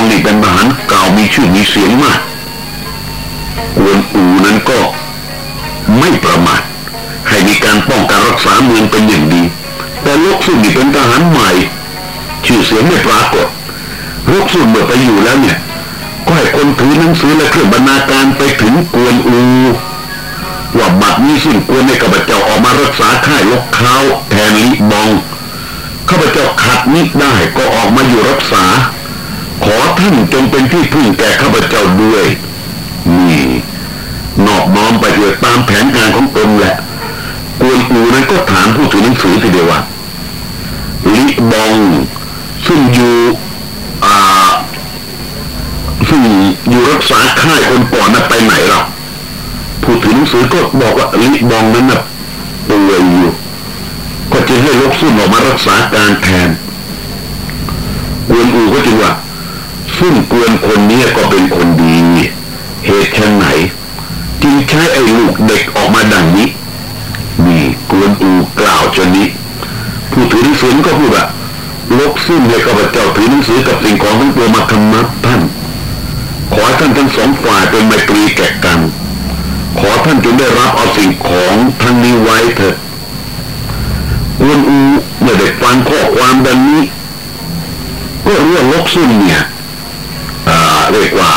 นี่เป็นทหารเก่ามีชื่อมีเสียงมากกวนอูนั้นก็ไม่ประมาทให้มีการป้องกันรักษาเมืองเป็นอย่างดี แต่ลกซุ่มนี่เป็นทหารใหม่ ชื่อเสียงไม่ปรากฏลกซุ่มเมื่อไปอยู่แล้วเนี่ยก็ให้คนถือหนังสือและเครื่องบรรณาการไปถึงกวนอูว่าบัดนี้สิ้นกวนในข้าพเจ้าออกมารักษาค่ายลกเขาแทนลิบองข้าพเจ้าขัดนิดได้ก็ออกมาอยู่รักษา ขอท่านจงเป็นที่พึ่งแก่ข้าพเจ้าด้วย นี่นอบน้อมไปเถิดตามแผนการของตนแหละ กวนอูนั้นก็ถามผู้ถือหนังสือทีเดียวว่าลิบอง ซึ่งอยู่อ่าซึ่งอยู่รักษาค่ายคนก่อนนั้นไปไหนหรอผู้ถือหนังสือก็บอกว่าลิบองนั้นน่ะป่วยอยู่ก็จึงให้ลกซุ่มออกมารักษาการแทนกวนอูก็จึงว่า ซุ่มกวนคนนี้ก็เป็นคนดี เหตุช่นไหนจึงใช้ไอ้ลูกเด็กออกมาดังนี้นี่กวนอูกล่าวชนนี้ผู้ถือหนังสือก็พูดว่าลกซุ่มให้ข้าพเจ้าถือหนังสือกับสิ่งของทั้งปวมาทำนับท่าน ขอท่านทั้งสองฝ่ายเป็นไมตรีแก่กัน ขอท่านจงได้รับเอาสิ่งของทั้งนี้ไว้เถิดกวนอูเมื่อได้ฟังข้อความดังนี้ก็เรู้ว่าลกซุ่มเนี่ย เรียกว่า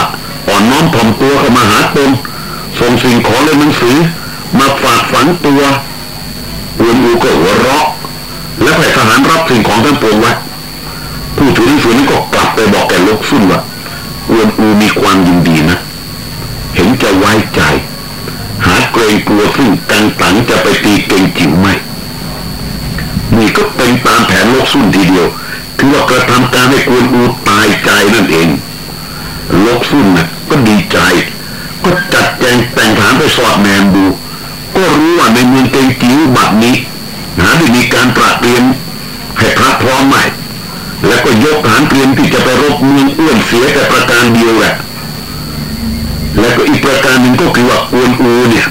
อ่อนน้อมถ่อมตัวเข้ามาหาตนส่งสิ่งของและหนังสือ มาฝากฝังตัวอวนอูก็หัวเราะ และให้ทหารรับสิ่งของทั้งปวงไว้ผู้ถือหนังสือนี้ก็กลับไปบอกแก่ลกซุ่นว่าอวนอูมีความยินดีนะ เห็นจะไว้ใจ หาเกรงกลัวซึ่งกังตังจะไปตีเก่งจิ๋วไหมนี่ก็เป็นตามแผนลกซุ่นทีเดียวคือว่ากระทำการให้กวนอูตายใจนั่นเอง ลกซุ่นนะ่ะก็ดีใจ ก็จัดแจงแต่งฐานไปสอดแนมดู ก็รู้ว่าในเมืองเกงจิ๋วบัดนี้หาได้มีการตระเตรียมให้พระพร้อมใหม่ แล้วก็ยกฐานเตรียมที่จะไปรบเมืองอ้วนเสียแต่ประการเดียวแหละและก็อีกประการหนึ่งก็คือว่าอวนอูเนี่ย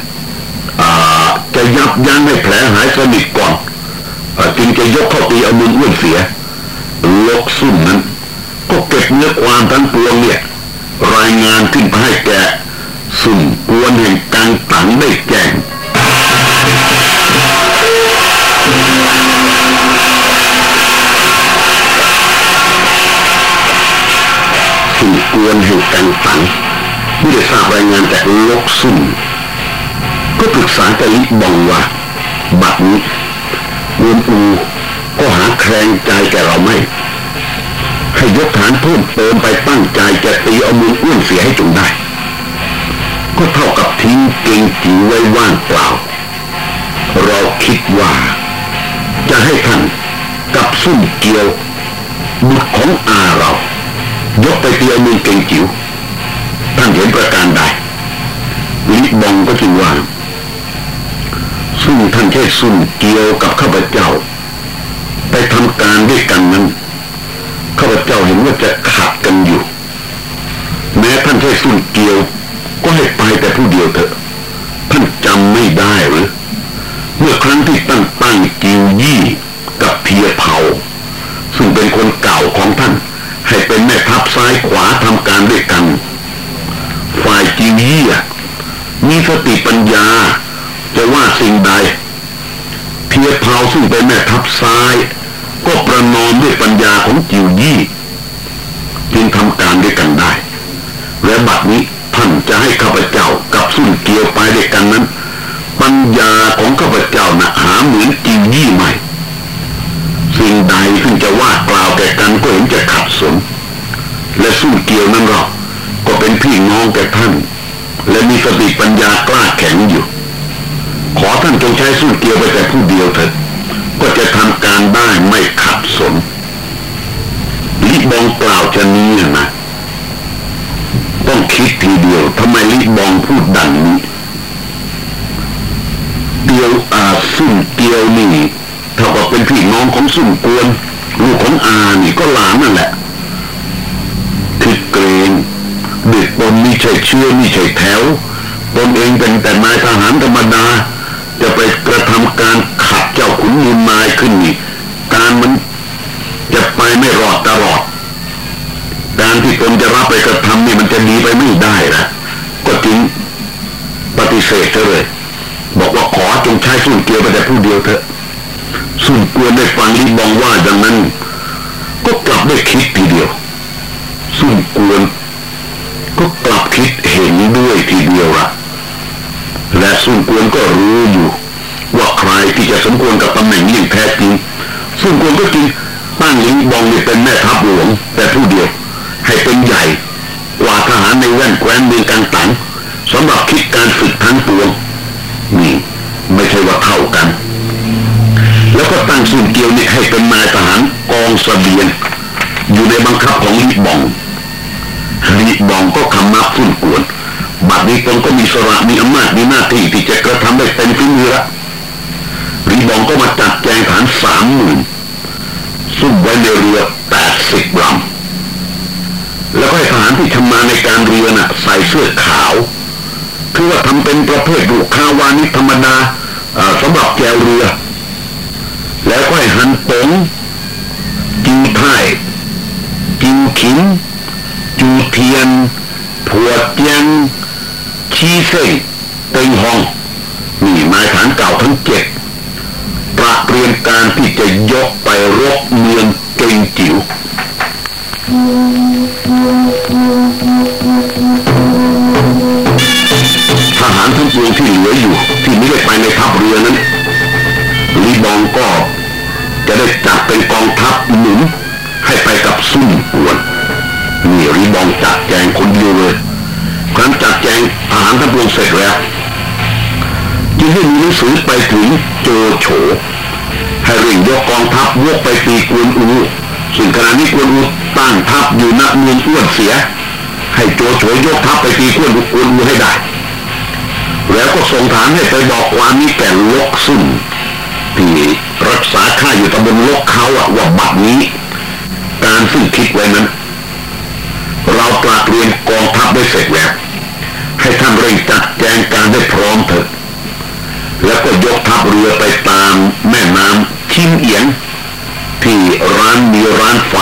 จะยับยั้งให้แผลหายสนิทก่อนจึงจะยกเข้าตีเอาเมืองอ้วนเสียลกซุ่มนั้น ก็เก็บเนื้อความทั้งปวงเนี่ย รายงานขึ้นไปให้แกสุ่มกวนแห่งกังตังได้แจ้งสุ่มกวนแห่งกังตังเมื่ได้ทราบรายงานจากลกซุ่มก็ปรึกษากับลิบองว่าบัดนี้วนอูก็หาแคลงใจแกเราไม่ ให้ยกฐานเพิ่มเติมไปตั้งใจจะตีเอามืออ้วนเสียให้จงได้ ก็เท่ากับทิ้งเกงจิ๋วไว้ว่างเปล่า เราคิดว่า จะให้ท่านกับซุ่มเกียวบุตรของอาเรา ยกไปตีเอามือเกงจิ๋วท่านเห็นประการใดลิบองก็จึงว่าซึ่งท่านเทศสุนเกี่ยวกับข้าพเจ้า ไปทำการด้วยกันนั้น ข้าพเจ้าเห็นว่าจะขัดกันอยู่ แม้ท่านเทศสุนเกี่ยว ก็ให้ไปแต่ผู้เดียวเถอะ ท่านจำไม่ได้หรือ เมื่อครั้งที่ตั้งตั้งกิวยี่กับเพียเผา ซึ่งเป็นคนเก่าของท่าน ให้เป็นแม่ทัพซ้ายขวาทำการด้วยกัน ฝ่ายกิวยี่มีสติปัญญาจะว่าสิ่งใด เพียเผาซึ่งเป็นแม่ทัพซ้าย ก็ประนอมด้วยปัญญาของจิวยี่จึงทำการด้วยกันได้ และบัดนี้ท่านจะให้ข้าพเจ้ากับสุนเกียวไปด้วยกันนั้น ปัญญาของข้าพเจ้านะหาเหมือนจิวยี่ใหม่ สิ่งใดซึ่งจะว่ากล่าวแก่กันก็เห็นจะขัดสน และสุนเกียวนั้นเราก็เป็นพี่น้องแก่ท่าน และมีสติปัญญากล้าแข็งอยู่ขอท่านจงใช้สู้เกียวไปแต่ผู้เดียวเถิดก็จะทำการได้ไม่ขัดสนลิบองกล่าวจะนี้นะ ต้องคิดทีเดียวทำไมลิบองพูดดังนี้ เดียวอาสุ่มเกียวนี่เท่ากับเป็นพี่น้องของสุ่มกวนลูกของอานี่ก็หลานนั่นแหละคือเกรงเด็กตนนี่ใช่เชื่อนี่ใช่แถวตนเองเป็นแต่นายทหารธรรมดาจะไปกระทำการขัดเจ้าขุนมูลนายขึ้นนี่การมันจะไปไม่รอดตลอด การที่ตนจะรับไปกระทำนี่มันจะดีไปไม่ได้นะก็จริงปฏิเสธเลย บอกว่าขอจงใช้สุ่นเกียวไปแต่ผู้เดียวเถอะสุ่นกวนได้ฟังรีบองว่าดังนั้น ก็กลับได้คิดทีเดียวสุ่นกวนก็กลับคิดเห็นด้วยทีเดียวละและสุ่นกวนก็รู้อยู่ ว่าใครที่จะสมควรกับตำแหน่งนี้แท้จริงสุ่นกวนก็จริง นบองนี่เป็นแม่ทัพหลวงแต่ผู้เดียว ให้เป็นใหญ่ กว่าทหารในแว่นแคว้นเมืองกันตังสำหรับคิดการฝึกทั้งปวงนี่ไม่ใช่ว่าเท่ากัน แล้วก็ตั้งสุ่นเกียวนี่ให้เป็นนายทหารกองสเสบียงอยู่ในบังคับของลิบองลิบองก็คำนับสุ่นกวนบัดนี้ตนก็มีสระมีอำนาจมีหน้าที่ที่จะกระทำได้เต็มที่มือละรีบองก็มาจัดแจงฐานสามหมื่น ซุ่มไว้ในเรือแปดสิบลำแล้วก็ให้ทหารที่ชำนาในการเรือน่ะใส่เสื้อขาวคือว่าทำเป็นประเภทลูกคาวานิธรรมดาสำหรับแกวเรือ แล้วก็ให้หันตงจิวไทยจิวขินจูเทียนผัวเตียงชีเส้นเต็งหองนี่นายฐานเก่าทั้งเจ็ด รียมการที่จะยกไปรบเมืองเกงจิ๋วทหารทั้งปวงที่เหลืออยู่ ที่ไม่ได้ไปในทัพเรือนั้นรีบองก็จะได้จัดเป็นกองทัพหนุนให้ไปกับซุ่มปวนนี่ลีบองจัดแจงคนเดียวเลยครั้นจัดแจงทหารทั้งปวงเสร็จแล้วจึงให้มีหนังสือไปถึงโจโฉ ให้เร่งยกกองทัพวกไปตีกวนอูซึ่งขณะนี้กวนอูตั้งทัพอยู่ณเมืองอ้วนเสีย ให้โจโฉยกทัพไปตีกวนอูกวนอูให้ได้ แล้วก็ส่งฐานให้ไปบอกความนี้แก่ลกซุ่มที่รักษาข้าอยู่ตำบลลกเขาอะว่าบัดนี้ การซึ่งคิดไว้นั้น เราตราบเรียนกองทัพได้เสร็จแล้วให้ท่านเร่งจัดแจงการให้พร้อมเถิดแล้วก็ยกทัพเรือไปตาม เอียงที่ร้านมีร้านไฟ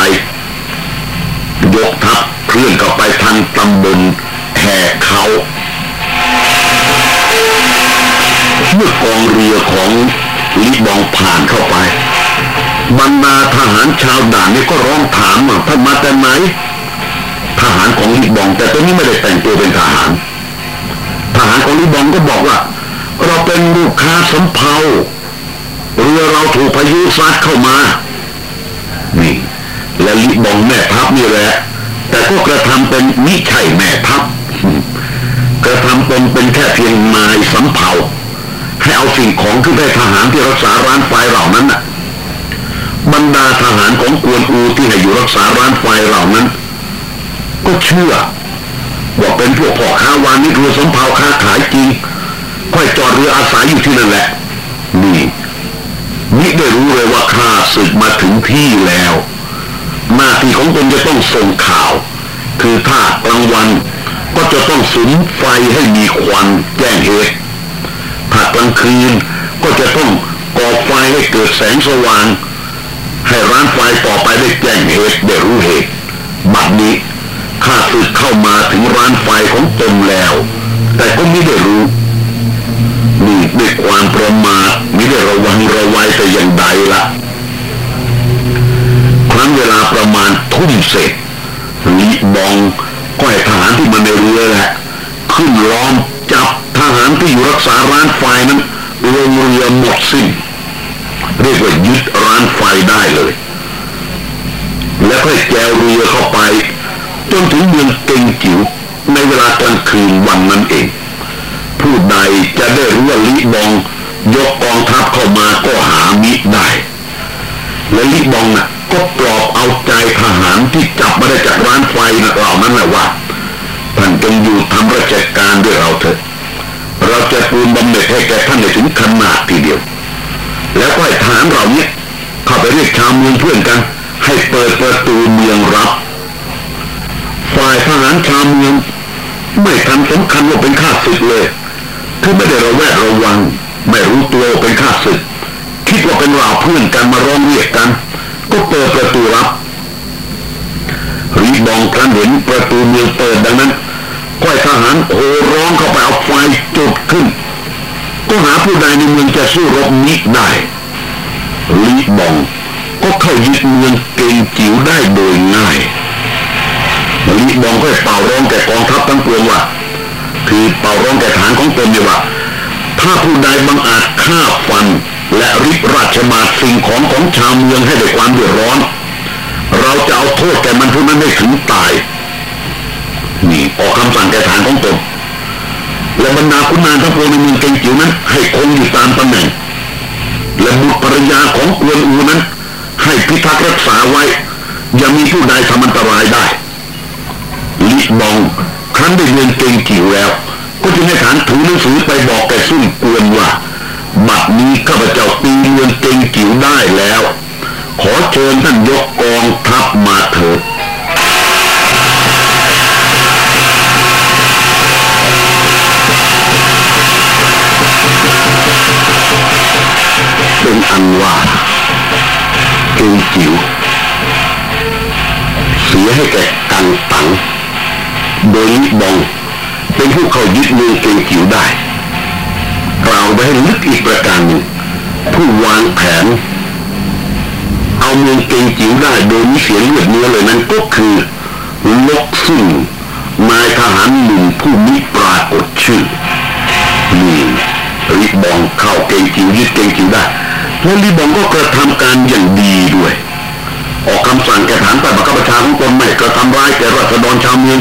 ยกทัพเคลื่อนเข้าไปทางตำบลแห่เขาเมื่อกองเรือของลิบองผ่านเข้าไปบรรดาทหารชาวด่านนี่ก็ร้องถามว่าท่านมาแต่ไหนทหารของลิบอง แต่ตัวนี้ไม่ได้แต่งตัวเป็นทหาร ทหารของลิบองก็บอกว่า เราเป็นลูกค้าสำเภา เรือเราถูกพายุซัดเข้ามา นี่ และลิบองแม่ทัพนี่แหละ แต่ก็กระทำเป็นมิใช่แม่ทัพกระทำตนเป็นแค่เพียงนายสำเภาให้เอาสิ่งของขึ้นให้ทหารที่รักษาร้านไฟเหล่านั้นน่ะ บรรดาทหารของกวนอูที่ให้อยู่รักษาร้านไฟเหล่านั้น ก็เชื่อว่าเป็นพวกพ่อค้าวานิชเรือสำเภาค้าขายจริงค่อยจอดเรืออาศัยอยู่ที่นั่นแหละ มิได้รู้เลยว่าข้าศึกมาถึงที่แล้ว หน้าที่ของตนจะต้องส่งข่าว คือถ้ากลางวันก็จะต้องสุมไฟให้มีควันแจ้งเหตุถ้ากลางคืนก็จะต้องก่อไฟให้เกิดแสงสว่าง ให้ร้านไฟต่อไปได้แจ้งเหตุได้รู้เหตุบัดนี้ข้าศึกเข้ามาถึงร้านไฟของตนแล้ว แต่ก็ไม่ได้รู้ นี่ด้วยความประมาทไม่ได้ระวังระวัยแต่อย่างใดละครั้นเวลาประมาณทุ่มเสร็จลิบองก็ให้ทหารที่มาในเรือแหละ ขึ้นล้อมจับทหารที่อยู่รักษาร้านไฟนั้นลงเรือหมดสิ้นเรียกว่ายึดร้านไฟได้เลย แล้วก็แจวเรือเข้าไป จนถึงเมืองเก่งจิ๋วในเวลากลางคืนวันนั้นเอง ผู้ใดจะได้รู้ว่าลิบอง ยกกองทัพเข้ามาก็หามิได้ และลิบองน่ะ ก็ปลอบเอาใจทหารที่จับมาได้จากร้านไฟเหล่านั้นแหละว่าท่านจงอยู่ทำราชการด้วยเราเถิดเราจะปูนบำเหน็จให้แก่ท่านในถึงขนาดทีเดียว แล้วก็ให้ทหารเหล่านี้เข้าไปเรียกชาวเมืองเพื่อนกัน ให้เปิดประตูเมืองรับฝ่ายทหารชาวเมืองไม่ทันสำคัญว่าเป็นข้าศึกเลย คือไม่ได้ระแวดระวัง ไม่รู้ตัวเป็นข้าศึก คิดว่าเป็นเราเพื่อนกันมาร้องเรียกกัน ก็เปิดประตูรับรีบองครั้นเห็นประตูเมืองเปิดดังนั้นก็ให้ทหารโหร้องเข้าไปเอาไฟจุดขึ้น ก็หาผู้ใดในเมืองจะสู้รบนี้ได้ลีบองก็เข้ายึดเมืองเกงจิ๋วได้โดยง่ายลีบองก็เป่าร้องแก่กองทัพทั้งปวงว่า คือเป่าร้องแก่ฐานของตนเนี่ยว่า ถ้าผู้ใดบังอาจฆ่าฟัน และริบราชมาสิ่งของของชาวเมืองให้ได้ความเดือดร้อน เราจะเอาโทษแก่มันผู้นั้นให้ถึงตาย นี่ออกคำสั่งแก่ฐานของตนและบรรดาคุณนางทั้งปวงในเมืองเกงจิ๋วนั้น ให้คงอยู่ตามตำแหน่ง และบุตรภรรยาของกวนอูนั้น ให้พิทักษ์รักษาไว้ อย่ามีผู้ใดทำอันตรายได้ลิบอง ครั้นได้เรียนเก่งจิ๋วแล้ว ก็จึงให้ฐานถือหนังสือไปบอกแก่ซุ่มกวนว่า บัดนี้ข้าพเจ้าตีเรือนเก่งจิ๋วได้แล้ว ขอเชิญท่านยกกองทัพมาเถิดเป็นอันว่าเก่งจิ๋วเสียให้แก่กังตัง โดยลิบองเป็นผู้เข้ายึดเมืองเกงจิ๋วได้กล่าวไว้ให้ลึกอีกประการหนึ่งผู้วางแผน เอาเมืองเกงจิ๋วได้โดยมีเสียเลือดเนื้อเลยนั้นก็คือลกซึ่งนายทหารหนุ่มผู้มิปรากฏชื่อนี่ลิบองเข้าเกงจิ๋วยึดเกงจิ๋วได้และลิบองก็กระทำการอย่างดีด้วย ออกคำสั่งแก่ฐานใต้บังคับบัญชาของตนไม่กระทำร้ายแก่ราษฎรชาวเมือง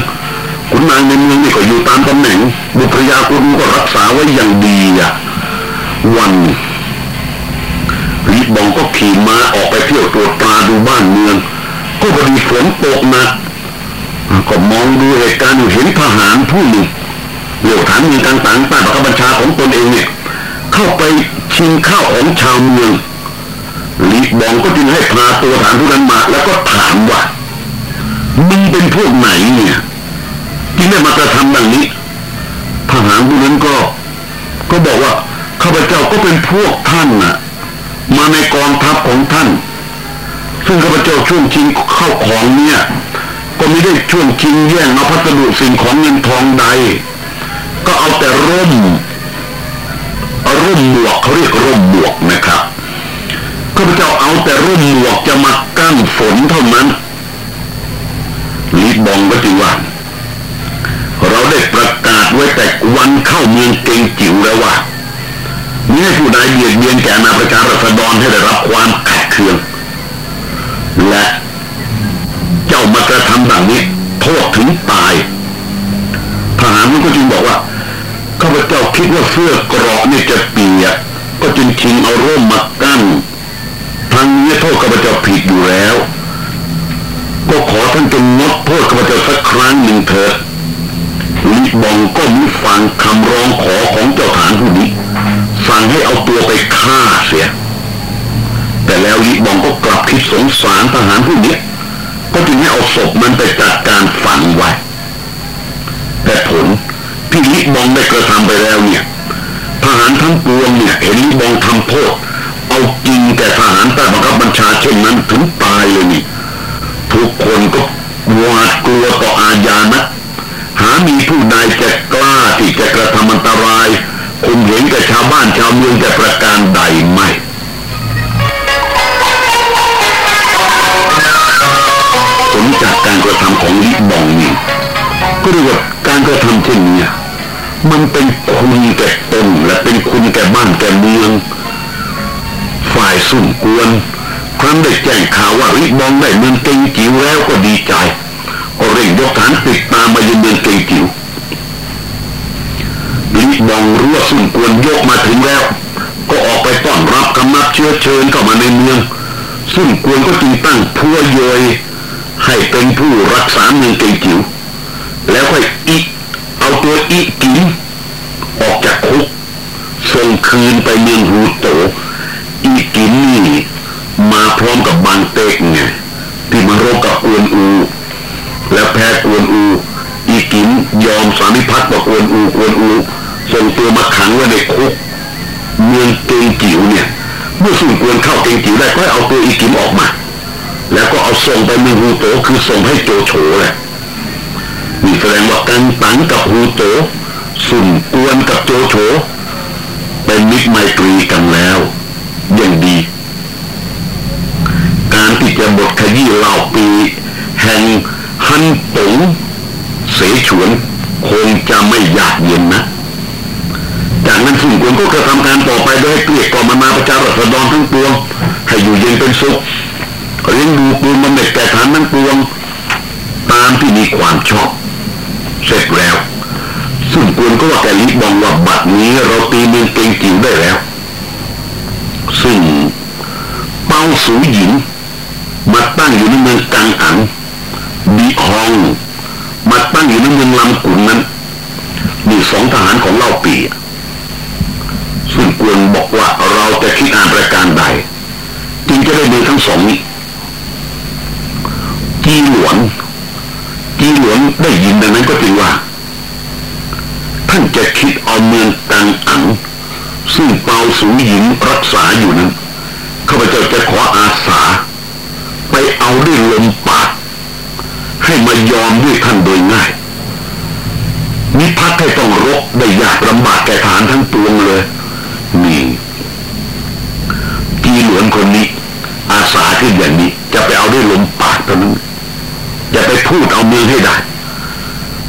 ขุนนางในเมืองนี่ก็อยู่ตามตำแหน่ง บุตรยาคุณก็รักษาไว้อย่างดีอะวันลิบองก็ขี่ม้าออกไปเที่ยวตรวจตราดูบ้านเมือง ก็พอดีฝนตกหนักก็มองดูเหตุการณ์เห็นทหารผู้หนึ่งเหลี่ยวฐานมือต่างๆใต้บังคับบัญชาของตนเองเนี่ยเข้าไปชิงข้าวของชาวเมืองลีบองก็จึงให้พาตัวฐานผู้นั้นมา แล้วก็ถามว่ามึงเป็นพวกไหนเนี่ย ที่ได้มากระทำดังนี้ทหารผู้นั้นก็ ก็บอกว่าข้าพเจ้าก็เป็นพวกท่านน่ะ มาในกองทัพของท่าน ซึ่งข้าพเจ้าช่วงชิงเข้าของเนี่ย ก็ไม่ได้ช่วงชิงแย่งเอาพัสดุสิ่งของเงินทองใด ก็เอาแต่ร่มร่มหมวกเขาเรียกร่มหมวกนะครับข้าพเจ้าเอาแต่ร่มหมวกจะมากั้นฝนเท่านั้นลีบองก็จึงว่า เราได้ประกาศไว้แต่วันเข้าเมืองเกงจิ๋วแล้วว่ามีให้ผู้ใดเบียดเบียนแก่นาประชารัษฎรให้ได้รับความขัดเคือง และเจ้ามากระทำดังนี้ โทษถึงตายทหารมันก็จึงบอกว่าข้าพเจ้าคิดว่าเสื้อกรอกนี่จะเปียกก็จึงชิงเอาร่มมากั้นทางนี้โทษข้าพเจ้าผิดอยู่แล้ว ก็ขอท่านจงงดโทษข้าพเจ้าสักครั้งหนึ่งเถิด บองก็มิฟังคำร้องขอของเจ้าฐานผู้นี้สั่งให้เอาตัวไปฆ่าเสีย แต่แล้วลิบองก็กลับคิดสงสารทหารผู้นี้ก็จึงให้เอาศพมันไปจัดการฝังไว้แต่ผลที่ลิบองได้กระทำไปแล้วเนี่ยทหารทั้งปวงเนี่ยเห็นลิบองทำโทษเอาจริงแต่ทหารใต้บังคับบัญชาเช่นนั้นถึงตายเลยนี่ทุกคนก็หวาดกลัวต่ออาญานะ หามีผู้ใดจะกล้าที่จะกระทำอันตรายคุมเห็นกับชาวบ้านชาวเมืองแต่ประการใดไม่ผลจากการกระทำของลิบองนี่ก็เรียกว่าการกระทำเช่นนี้มันเป็นคุณแก่ตนและเป็นคุณแก่บ้านแก่เมือง ฝ่ายสุ่มกวนครั้นได้แจ้งข่าวว่าริบองได้เมืองเกงจิ๋วแล้วก็ดีใจ งยกฐานติดตามมายังเมืองเกงจิ๋วลิบองรู้ว่าสุ่มกวนยกมาถึงแล้ว ก็ออกไปต้อนรับคำนับเชื้อเชิญเข้ามาในเมืองสุ่มกวนก็จึงตั้งพัวเยยให้เป็นผู้รักษาเมืองเกงจิ๋วแล้วค่อยอีเอาตัวอีกิมออกจากคุกส่งคืนไปเมืองฮูโตอีกิมนี่มาพร้อมกับบางเต็กไงที่มารบกับกวนอู แล้วแพ้กวนอู อีกิมยอมสามิพัฒน์กับกวนอูกวนอูส่งตัวมาขังไว้ในคุกเมืองเกงจิ๋วเนี่ยเมื่อสุ่มกวนเข้าเกงจิ๋วได้ก็เอาตัวอีกิมออกมา แล้วก็เอาส่งไปเมืองฮูโตคือส่งให้โจโฉแหละนี่แสดงว่ากันตังกับฮูโตสุ่มกวนกับโจโฉเป็นมิตรไมตรีกันแล้วอย่างดี การที่จะบทขยี้เหล่าปี แห่ง ฉวนคงจะไม่ยากเย็นนะ จากนั้นสุ่มกวนก็กระทำการต่อไปโดยเกลียกล่อมมาประชารัษฎรทั้งปวง ให้อยู่เย็นเป็นสุขเลี้ยงดูปูนบำเหน็จแก่ฐานทั้งปวง ตามที่มีความชอบ เสร็จแล้วซึ่งกวนก็ว่าแกลิบองว่าบัดนี้เราตีเมืองเกงจิ๋วได้แล้ว ซึ่งเป้าสูหญิงมาตั้งอยู่ในเมืองกังอันบีฮอง มาตั้งอยู่ในเมืองลำขุนนั้น มีสองทหารของเล่าปีซึ่งกวนบอกว่าเราจะคิดอ่านประการใด จึงจะได้ดูทั้งสองนี้จีหลวนจีหลวนได้ยินดังนั้นก็จึงว่า ท่านจะคิดเอาเมืองตังอังซึ่งเปาสูหญิงรักษาอยู่นั้นข้าพเจ้าจะขออาสา ไปเอาด้วยลมปาก ให้มายอมด้วยท่านโดยง่ายนิพัฒให้ต้องรบได้ยากลำบากแก่ฐานทั้งปวงเลยนี่จีหลวนคนนี้ อาสาขึ้นอย่างนี้ จะไปเอาด้วยลมปากเท่านั้นจะไปพูดเอาเมืองให้ได้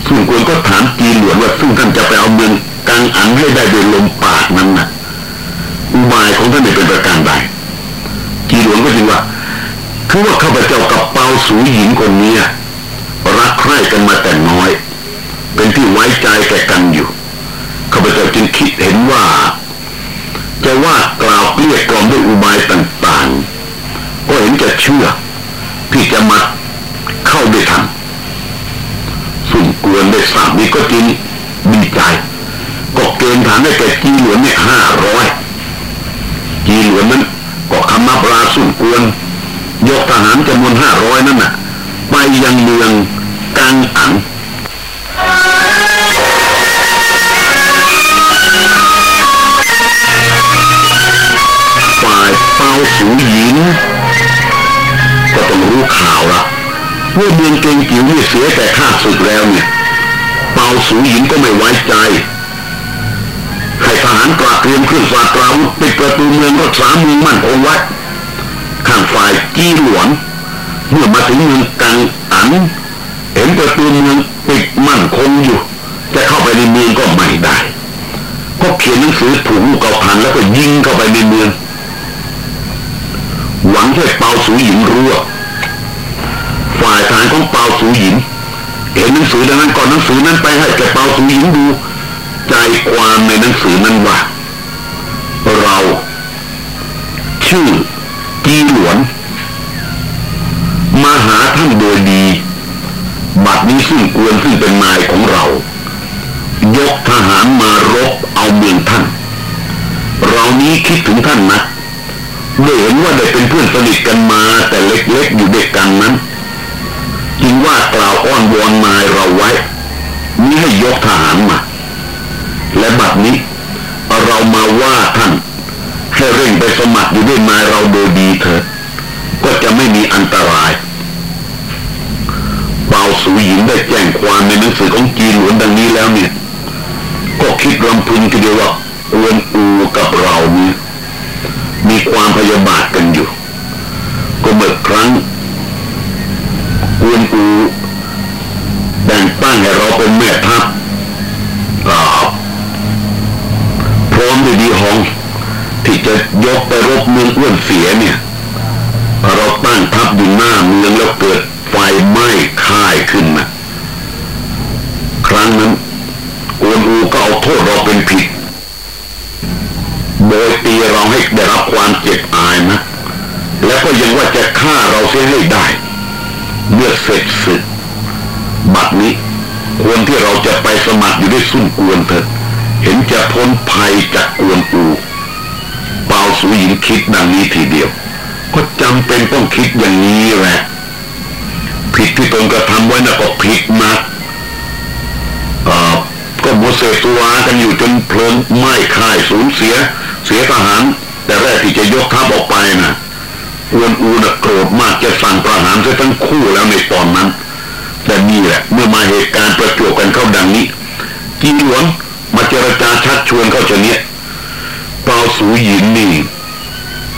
ซึ่งควรก็ถามจีหลวนว่าซึ่งท่านจะไปเอาเมืองกลางอันให้ได้โดยลมปากนั้นนะอุบายของท่านเป็นประการใดจีหลวนก็จริงว่าคือว่าข้าพเจ้ากับเปาสูหญิงคนนี้ คร่กันมาแต่น้อย เป็นที่ไว้ใจแก่กันอยู่ข้าพเจ้าจึงคิดเห็นว่า จะว่ากล่าวเกลี้ยกล่อมด้วยอุบายต่างๆ ก็เห็นจะเชื่อที่จะมาเข้าด้วยทันสุ่มกวนได้ทราบนี้ก็จริงดีใจก็เกณฑ์ฐานได้แก่จีหลวนเนี่ยห้าร้อยจีหลวนนั้นก็คำนับราสุ่มกวน ยกทหารจำนวนห้าร้อยนั่นน่ะ ไปยังเมือง กังอังฝ่ายเปาสูหญิงก็ต้องรู้ข่าวละว่าเมืองเกงจิ๋วเนี่ยเสียแต่ข้าศึกแล้วเนี่ยเปาสูหญิงก็ไม่ไว้ใจให้ทหารกราเตรียมขึ้นฝ่าตราวุธปิดประตูเมืองรักษาเมืองมั่นคงไว้ข้างฝ่ายจีหลวงเมื่อมาถึงเมืองกังอัน เห็นประตูเมืองปิดมั่นคงอยู่ จะเข้าไปในเมืองก็ไม่ได้ก็เขียนหนังสือถูกลูกเกาพันแล้วก็ยิงเข้าไปในเมือง หวังให้เปาสูหญิงรู้ว่าฝ่ายทหารของเปาสูหญิงเห็นหนังสือดังนั้นก่อนหนังสือนั้นไปให้แกเปาสูหญิงดูใจความในหนังสือนั้นว่า เรา ชื่อจีหลวน มาหาท่านโดยดี บัดนี้ซึ่งควรซึ่งเป็นนายของเรา ยกทหารมารบเอาเมืองท่าน เรานี้คิดถึงท่านนะเห็นว่าได้เป็นเพื่อนสนิทกันมาแต่เล็กๆอยู่เด้วยกันนั้นจึงว่ากล่าวอ้อนวอนนายเราไว้นี้ให้ยกทหารมา และบัดนี้เรามาว่าท่านให้เร่งไปสมัครอยู่ด้วยนายเราโดยดีเถิดก็จะไม่มีอันตราย สูหญิงได้แจ้งความในหนังสือของจีนหลวนดังนี้แล้วเนี่ย ก็คิดรำพึงทีเดียวว่าอวนอูกับเราเนี่ยมีความพยาบาทกันอยู่ ก็เมื่อครั้งอวนอูแต่งตั้งให้เราเป็นแม่ทัพพร้อมด้วยดีฮอง ที่จะยกไปรบเมืองอ้วนเสียเนี่ยเราตั้งทัพอยู่หน้าเมืองแล้วเกิดไฟไหม้ค่ายขึ้นมาครั้งนั้นอวนอูก็เอา โทษเราเป็นผิด โดยตีเราให้ได้รับความเจ็บอายนะ แล้วก็ยังว่าจะฆ่าเราเสียให้ได้เมื่อเสร็จศึกบัดนี้ควรที่เราจะไปสมัครอยู่ด้วยสุ่นกวนเถิดเห็นจะพ้นภัยจากกวนอูเปาสูหญิงคิดดังนี้ทีเดียว ก็จำเป็นต้องคิดอย่างนี้แหละผิดที่ตนกระทำไว้น่ะก็ผิดนะเอ่อก็ มัวเสพตัวกันอยู่จนเพลิงไหม้ค่ายสูญเสีย เสียทหาร แต่แรกที่จะยกทัพออกไปนะอวนอูน่ะโกรธมากจะสั่งประหารเสียทั้งคู่แล้วในตอนนั้น แต่นี่แหละเมื่อมาเหตุการณ์ประจวบกันเข้าดังนี้จีหลวงมาเจรจาชักชวนเขาเชนี้เปาสูหญิงนี่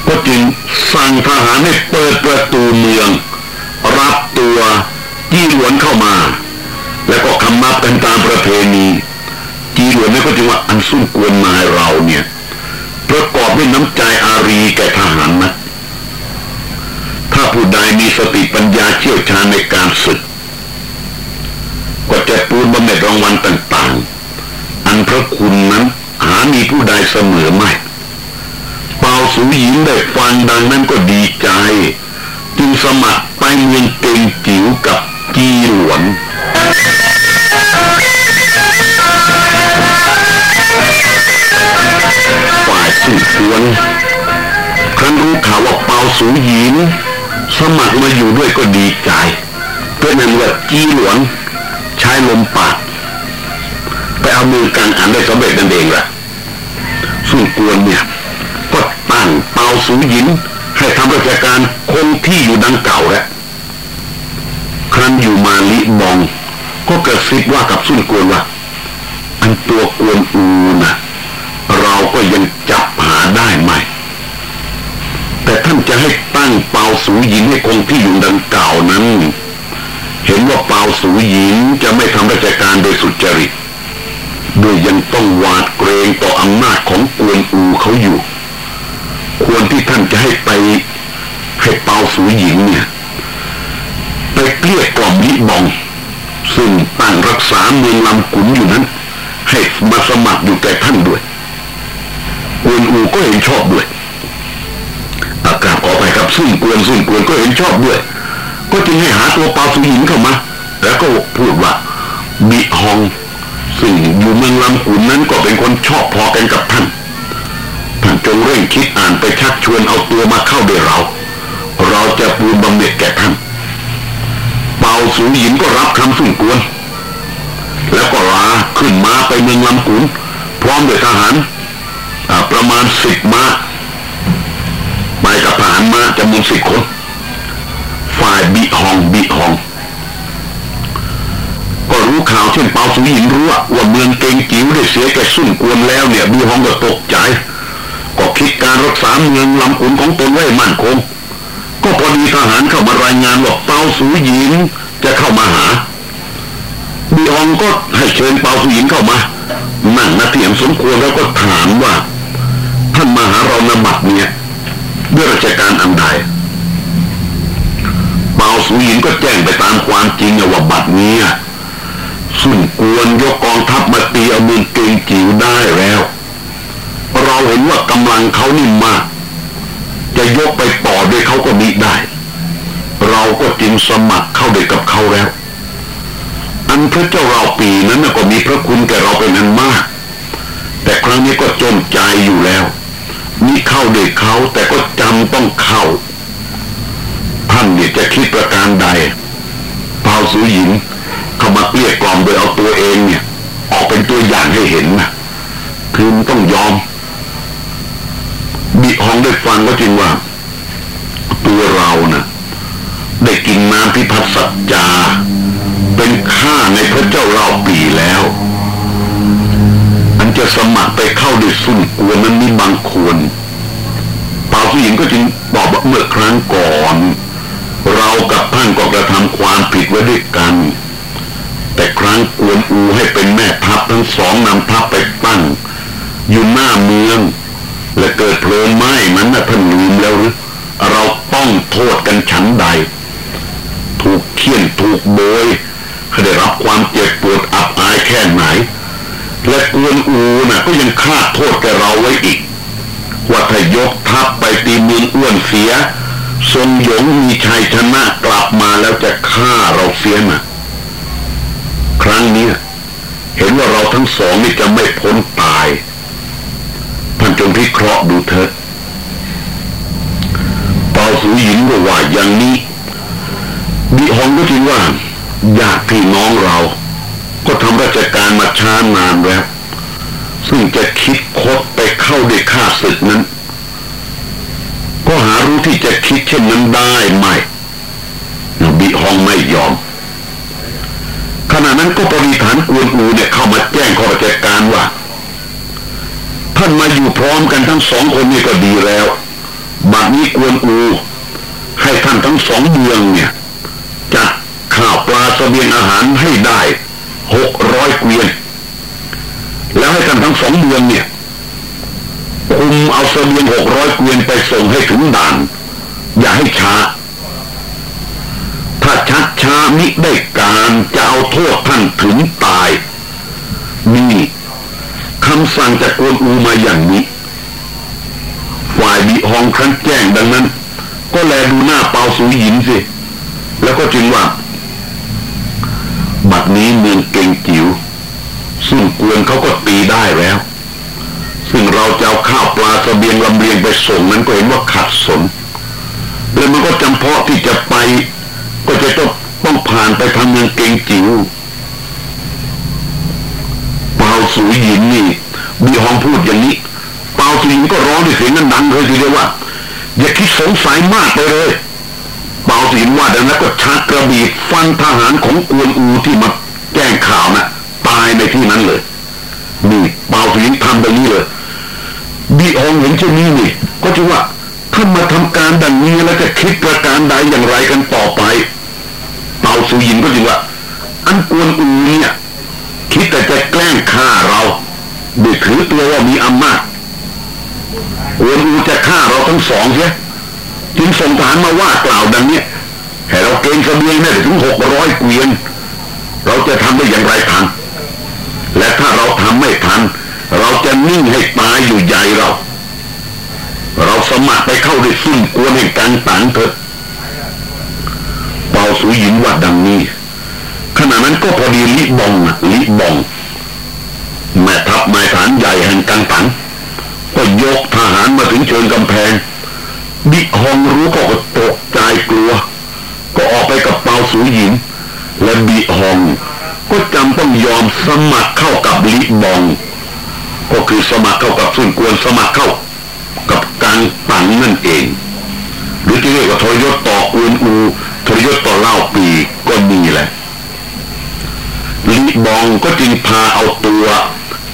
ก็จึงสั่งทหารให้เปิดประตูเมือง รับตัวจีหลวนเข้ามา แล้วก็คำนับกันตามประเพณี จีหลวนนี่ก็จึงว่าอันสุ่มกวนนายเราเนี่ย ประกอบด้วยน้ำใจอารีแก่ทหารนะถ้าผู้ใดมีสติปัญญาเชี่ยวชาญในการศึก ก็จะปูนบำเหน็จรางวัลต่างๆ อันพระคุณนั้นหามีผู้ใดเสมอไม่เปาสูหญิงได้ฟังดังนั้นก็ดีใจ จึงสมัครไปเมืองเกงจิ๋วกับจีหลวน วนครั้นรู้ข่าวว่าเปาสูหญิงสมัครมาอยู่ด้วยก็ดีใจเพื่อนั้นว่าจีหลวนใช้ลมปากไปเอามือกลางอันได้สำเร็จนั่นเองแหละสุ่กวนเนี่ยก็ตั้งเปาสูหญิงให้ทำราชการคงที่อยู่ดังเก่าแล้วครั้นอยู่มาลิบอง ก็กระซิบว่ากับสุ่กวนว่า อันตัวกวนอูนะเราก็ยังจับ ได้ไหม แต่ท่านจะให้ตั้งเปาสูหญิงให้คงที่อยู่ดังเก่านั้น เห็นว่าเปาสูหญิงจะไม่ทำราชการโดยสุจริตโดยยังต้องหวาดเกรงต่ออำนาจของกวนอูเขาอยู่ ควรที่ท่านจะให้ไปให้ให้เปาสูหญิงเนี่ยไปเกลี้ยกล่อมลิบอง ซึ่งตั้งรักษาเมืองลำขุนอยู่นั้น ให้มาสมัครอยู่แก่ท่านด้วย กวนอูก็เห็นชอบด้วยอากาศขอไปครับซึ่งกวนซึ่งกวนก็เห็นชอบด้วย ก็จึงให้หาตัวเปาสูหญิงเข้ามา แล้วก็พูดว่าบิฮองซึ่งอยู่เมืองลำขุนนั้นก็เป็นคนชอบพอกันกับท่านท่านจงเร่งคิดอ่านไปชักชวนเอาตัวมาเข้าด้วยเรา เราจะปูนบำเหน็จแก่ท่านเปาสูหยินก็รับคำสุ่งกวน แล้วก็ลาขึ้นมาไปเมืองลำขุนพร้อมด้วยทหาร ประมาณสิบมาไปกับทหารมาจำนวนสิบคน ฝ่ายบิฮองบิฮอง ก็รู้ข่าวเช่นเปาสุยินรู้ว่าเมืองเกงจิ๋วได้เสียแก่สุ่นกวนแล้วเนี่ยบีฮองก็ตกใจ ก็คิดการรักษาเมืองลำขุนของตนไว้มั่นคง ก็พอดีทหารเข้ามารายงานว่าเปาสุยินจะเข้ามาหาบีฮองก็ให้เชิญเปาสุยินเข้ามานั่งนาเถียงสมควรแล้วก็ถามว่า ท่านมาหาเรานบัตเนี่ยด้วยราชการอันใดเปาสุยินก็แจ้งไปตามความจริงว่าบัตรนี้สุ่นกวนยกกองทัพมาตีอเมืองเกงจิ๋วได้แล้ว เราเห็นว่ากำลังเขานิ่มมาก จะยกไปต่อด้วยเขาก็มิได้ เราก็จึงสมัครเข้าเด็กกับเขาแล้ว อันพระเจ้าเราปีนั้นก็มีพระคุณแก่เราเป็นอันมาก แต่ครั้งนี้ก็จนใจอยู่แล้ว มีเข้าเด็กเขาแต่ก็จำต้องเข้าท่านเนี่ยจะคิดประการใดเปาสุหญิงเข้ามาเกลี้ยกล่อมโดยเอาตัวเองเนี่ย ออกเป็นตัวอย่างให้เห็นนะคือต้องยอมบิฮองได้ฟังก็จริงว่า ตัวเรานะ่ะได้กินน้ำพิพัฒน์สัจจา เป็นข้าในพระเจ้าเราปีแล้ว จะสมัครไปเข้าด้วยสุ่นกวนนั้นมีบางควรเป่าผู้หญิงก็จึงบอกว่าเมื่อครั้งก่อน เรากับท่านก็กระทำความผิดไว้ด้วยกัน แต่ครั้งกวนอูให้เป็นแม่ทัพทั้งสองนำทัพไปตั้ง อยู่หน้าเมือง และเกิดเพลิงไหม้มันนะท่านลืมแล้วหรือเราต้องโทษกันชั้นใด ถูกเคี่ยนถูกโบยได้รับความเจ็บปวดอับอายแค่ไหน และกวนอูนะ่ะก็ยังคาดโทษแกเราไว้อีก ว่าถ้ายกทัพไปตีมืออ้วนเสีย ทรงหยงมีชัยชนะกลับมาแล้วจะฆ่าเราเสียนะ่ะ ครั้งนี้เห็นว่าเราทั้งสองนี่จะไม่พ้นตายท่านจงพิเคราะห์ดูเถิดเปาสูหญิงก็ว่าอย่างนี้บิฮองก็จริงว่าญาติพี่น้องเรา ก็ทำราชการมาช้านานแล้ว ซึ่งจะคิดคดไปเข้าด้วยข้าศึกนั้น ก็หารู้ที่จะคิดเช่นนั้นได้ไหมบิฮองไม่ยอม ขณะนั้นก็บริฐานกวนอูเนี่ยเข้ามาแจ้งข้อราชการว่า ท่านมาอยู่พร้อมกันทั้งสองคนนี่ก็ดีแล้วบัดนี้กวนอู ให้ท่านทั้งสองเมืองเนี่ยจัดข้าวปลาเสบียงอาหารให้ได้ หกร้อยเกวียน แล้วให้ท่านทั้งสองเมืองเนี่ยคุมเอาเสบียงหกร้อยเกวียนไปส่งให้ถึงด่าน อย่าให้ช้า ถ้าชักช้ามิได้การจะเอาโทษท่านถึงตาย นี่คำสั่งจากกวนอูมาอย่างนี้ฝ่ายบีฮองครั้นแจ้งดังนั้น ก็แลดูหน้าเปาสุยหยินสิ แล้วก็จึงว่า บัดนี้เมืองเก่งจิ๋วซึ่งกวนเขาก็ตีได้แล้ว ซึ่งเราจะเอาข้าวปลาสเสบียงลำเลียงไปส่งนั้นก็เห็นว่าขัดสน แล้วมันก็จำเพาะที่จะไป ก็จะต้องต้องผ่านไปทางเมืองเกงจิ๋วเปาสุยหยินนี่บีฮองพูดอย่างนี้ เปาสุยหยินก็ร้องด้วยเสียงนั้นดังเลยทีเดียวว่า อย่าคิดสงสัยมากไปเลย เปาสินว่าดังนั้นก็ชักกระบี่ฟันทหารของกวนอูที่มาแจ้งข่าวนะ่ะตายในที่นั้นเลยนี่เปาสินทำแบบนี้เลยบีองเห็นเช่นนี้นี่ ก็จะว่าท่ามาทำการดังนี้แล้วจะคิดประการใดอย่างไรกันต่อไป เปาสุยินก็จริงว่า อันกวนอูเนี่ยคิดแต่จะแกล้งฆ่าเราโดยถือตัวว่ามีอำนาจกวนอูจะฆ่าเราทั้งสองเสีย จึงส่งทหารมาว่ากล่าวดังเนี้ยให้เราเกณฑ์เสบียงได้ถึงหกร้อยเกวียน เราจะทำได้อย่างไรทันและถ้าเราทำไม่ทัน เราจะนิ่งให้ตายอยู่ใหญ่เรา เราสมัครไปเข้าด้วยซุ่มกวนให้กังตังเถิดเปาสุยินว่าดังนี้ ขณะนั้นก็พอดีลิบองลิบองแม่ทัพนายฐานใหญ่แห่งกังตังก็ยกทหารมาถึงเชิงกำแพง บิฮองรู้ก็ตกใจกลัว ก็ออกไปกับเปาสูหญิง และบิฮองก็จำต้องยอมสมัครเข้ากับลิบอง ก็คือสมัครเข้ากับสุนกวนสมัครเข้า กับกังตังนั่นเอง หรือที่เรียกว่าทรยศต่ออวนอูทรยศต่อเล่าปีก็มีแหละลิบองก็จึงพาเอาตัว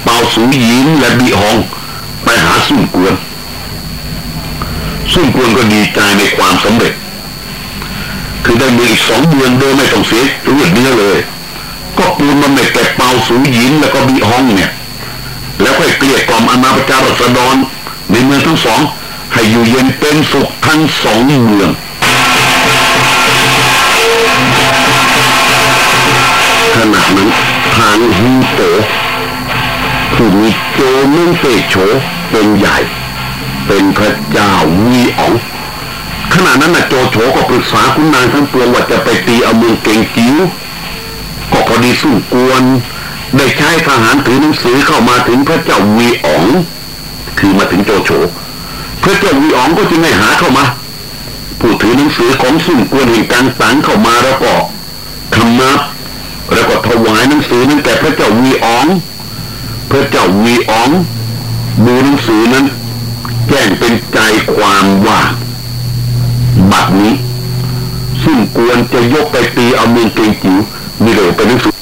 เปาสูหญิงและบิฮอง ไปหาสุนกวน สุนกวนก็ดีใจในความสำเร็จ คือได้มีอีกสองเดือนโดยไม่ต้องเสียเลือดเนื้อเลย ก็ปูนมาเม็ดแก่เปาสูหญิงแล้วก็บิฮองเนี่ย แล้วค่อยเกลี้ยกล่อมอนาประชารัษฎรในเมืองทั้งสอง ให้อยู่เย็นเป็นสุขทั้งสองเมืองขณะนั้นทางฮูโตผู้มีโจเมืองเตโฉเป็นใหญ่ เป็นพระเจ้าวีอ๋องขณะนั้นนะโจโฉก็ปรึกษาคุณนางทั้งปวงว่าจะไปตีเอาเมืองเก่งจิ๋วก็พอดีสู้กวน ได้ใช้ทหารถือหนังสือเข้ามาถึงพระเจ้าวีอ๋อง คือมาถึงโจโฉพระเจ้าวีอ๋องก็จึงให้หาเข้ามา ผู้ถือหนังสือของสุ่มกวนแห่งการตังเข้ามาแล้วก็คำนับแล้วก็ถวายหนังสือนั้นแก่พระเจ้าวีอ๋อง พระเจ้าวีอ๋องดูหนังสือนั้น แจ้งเป็นใจความว่า บัดนี้ ซึ่งควรจะยกไปตีเอาเมืองเกงจิ๋วมีเลยเป็นหนังสือ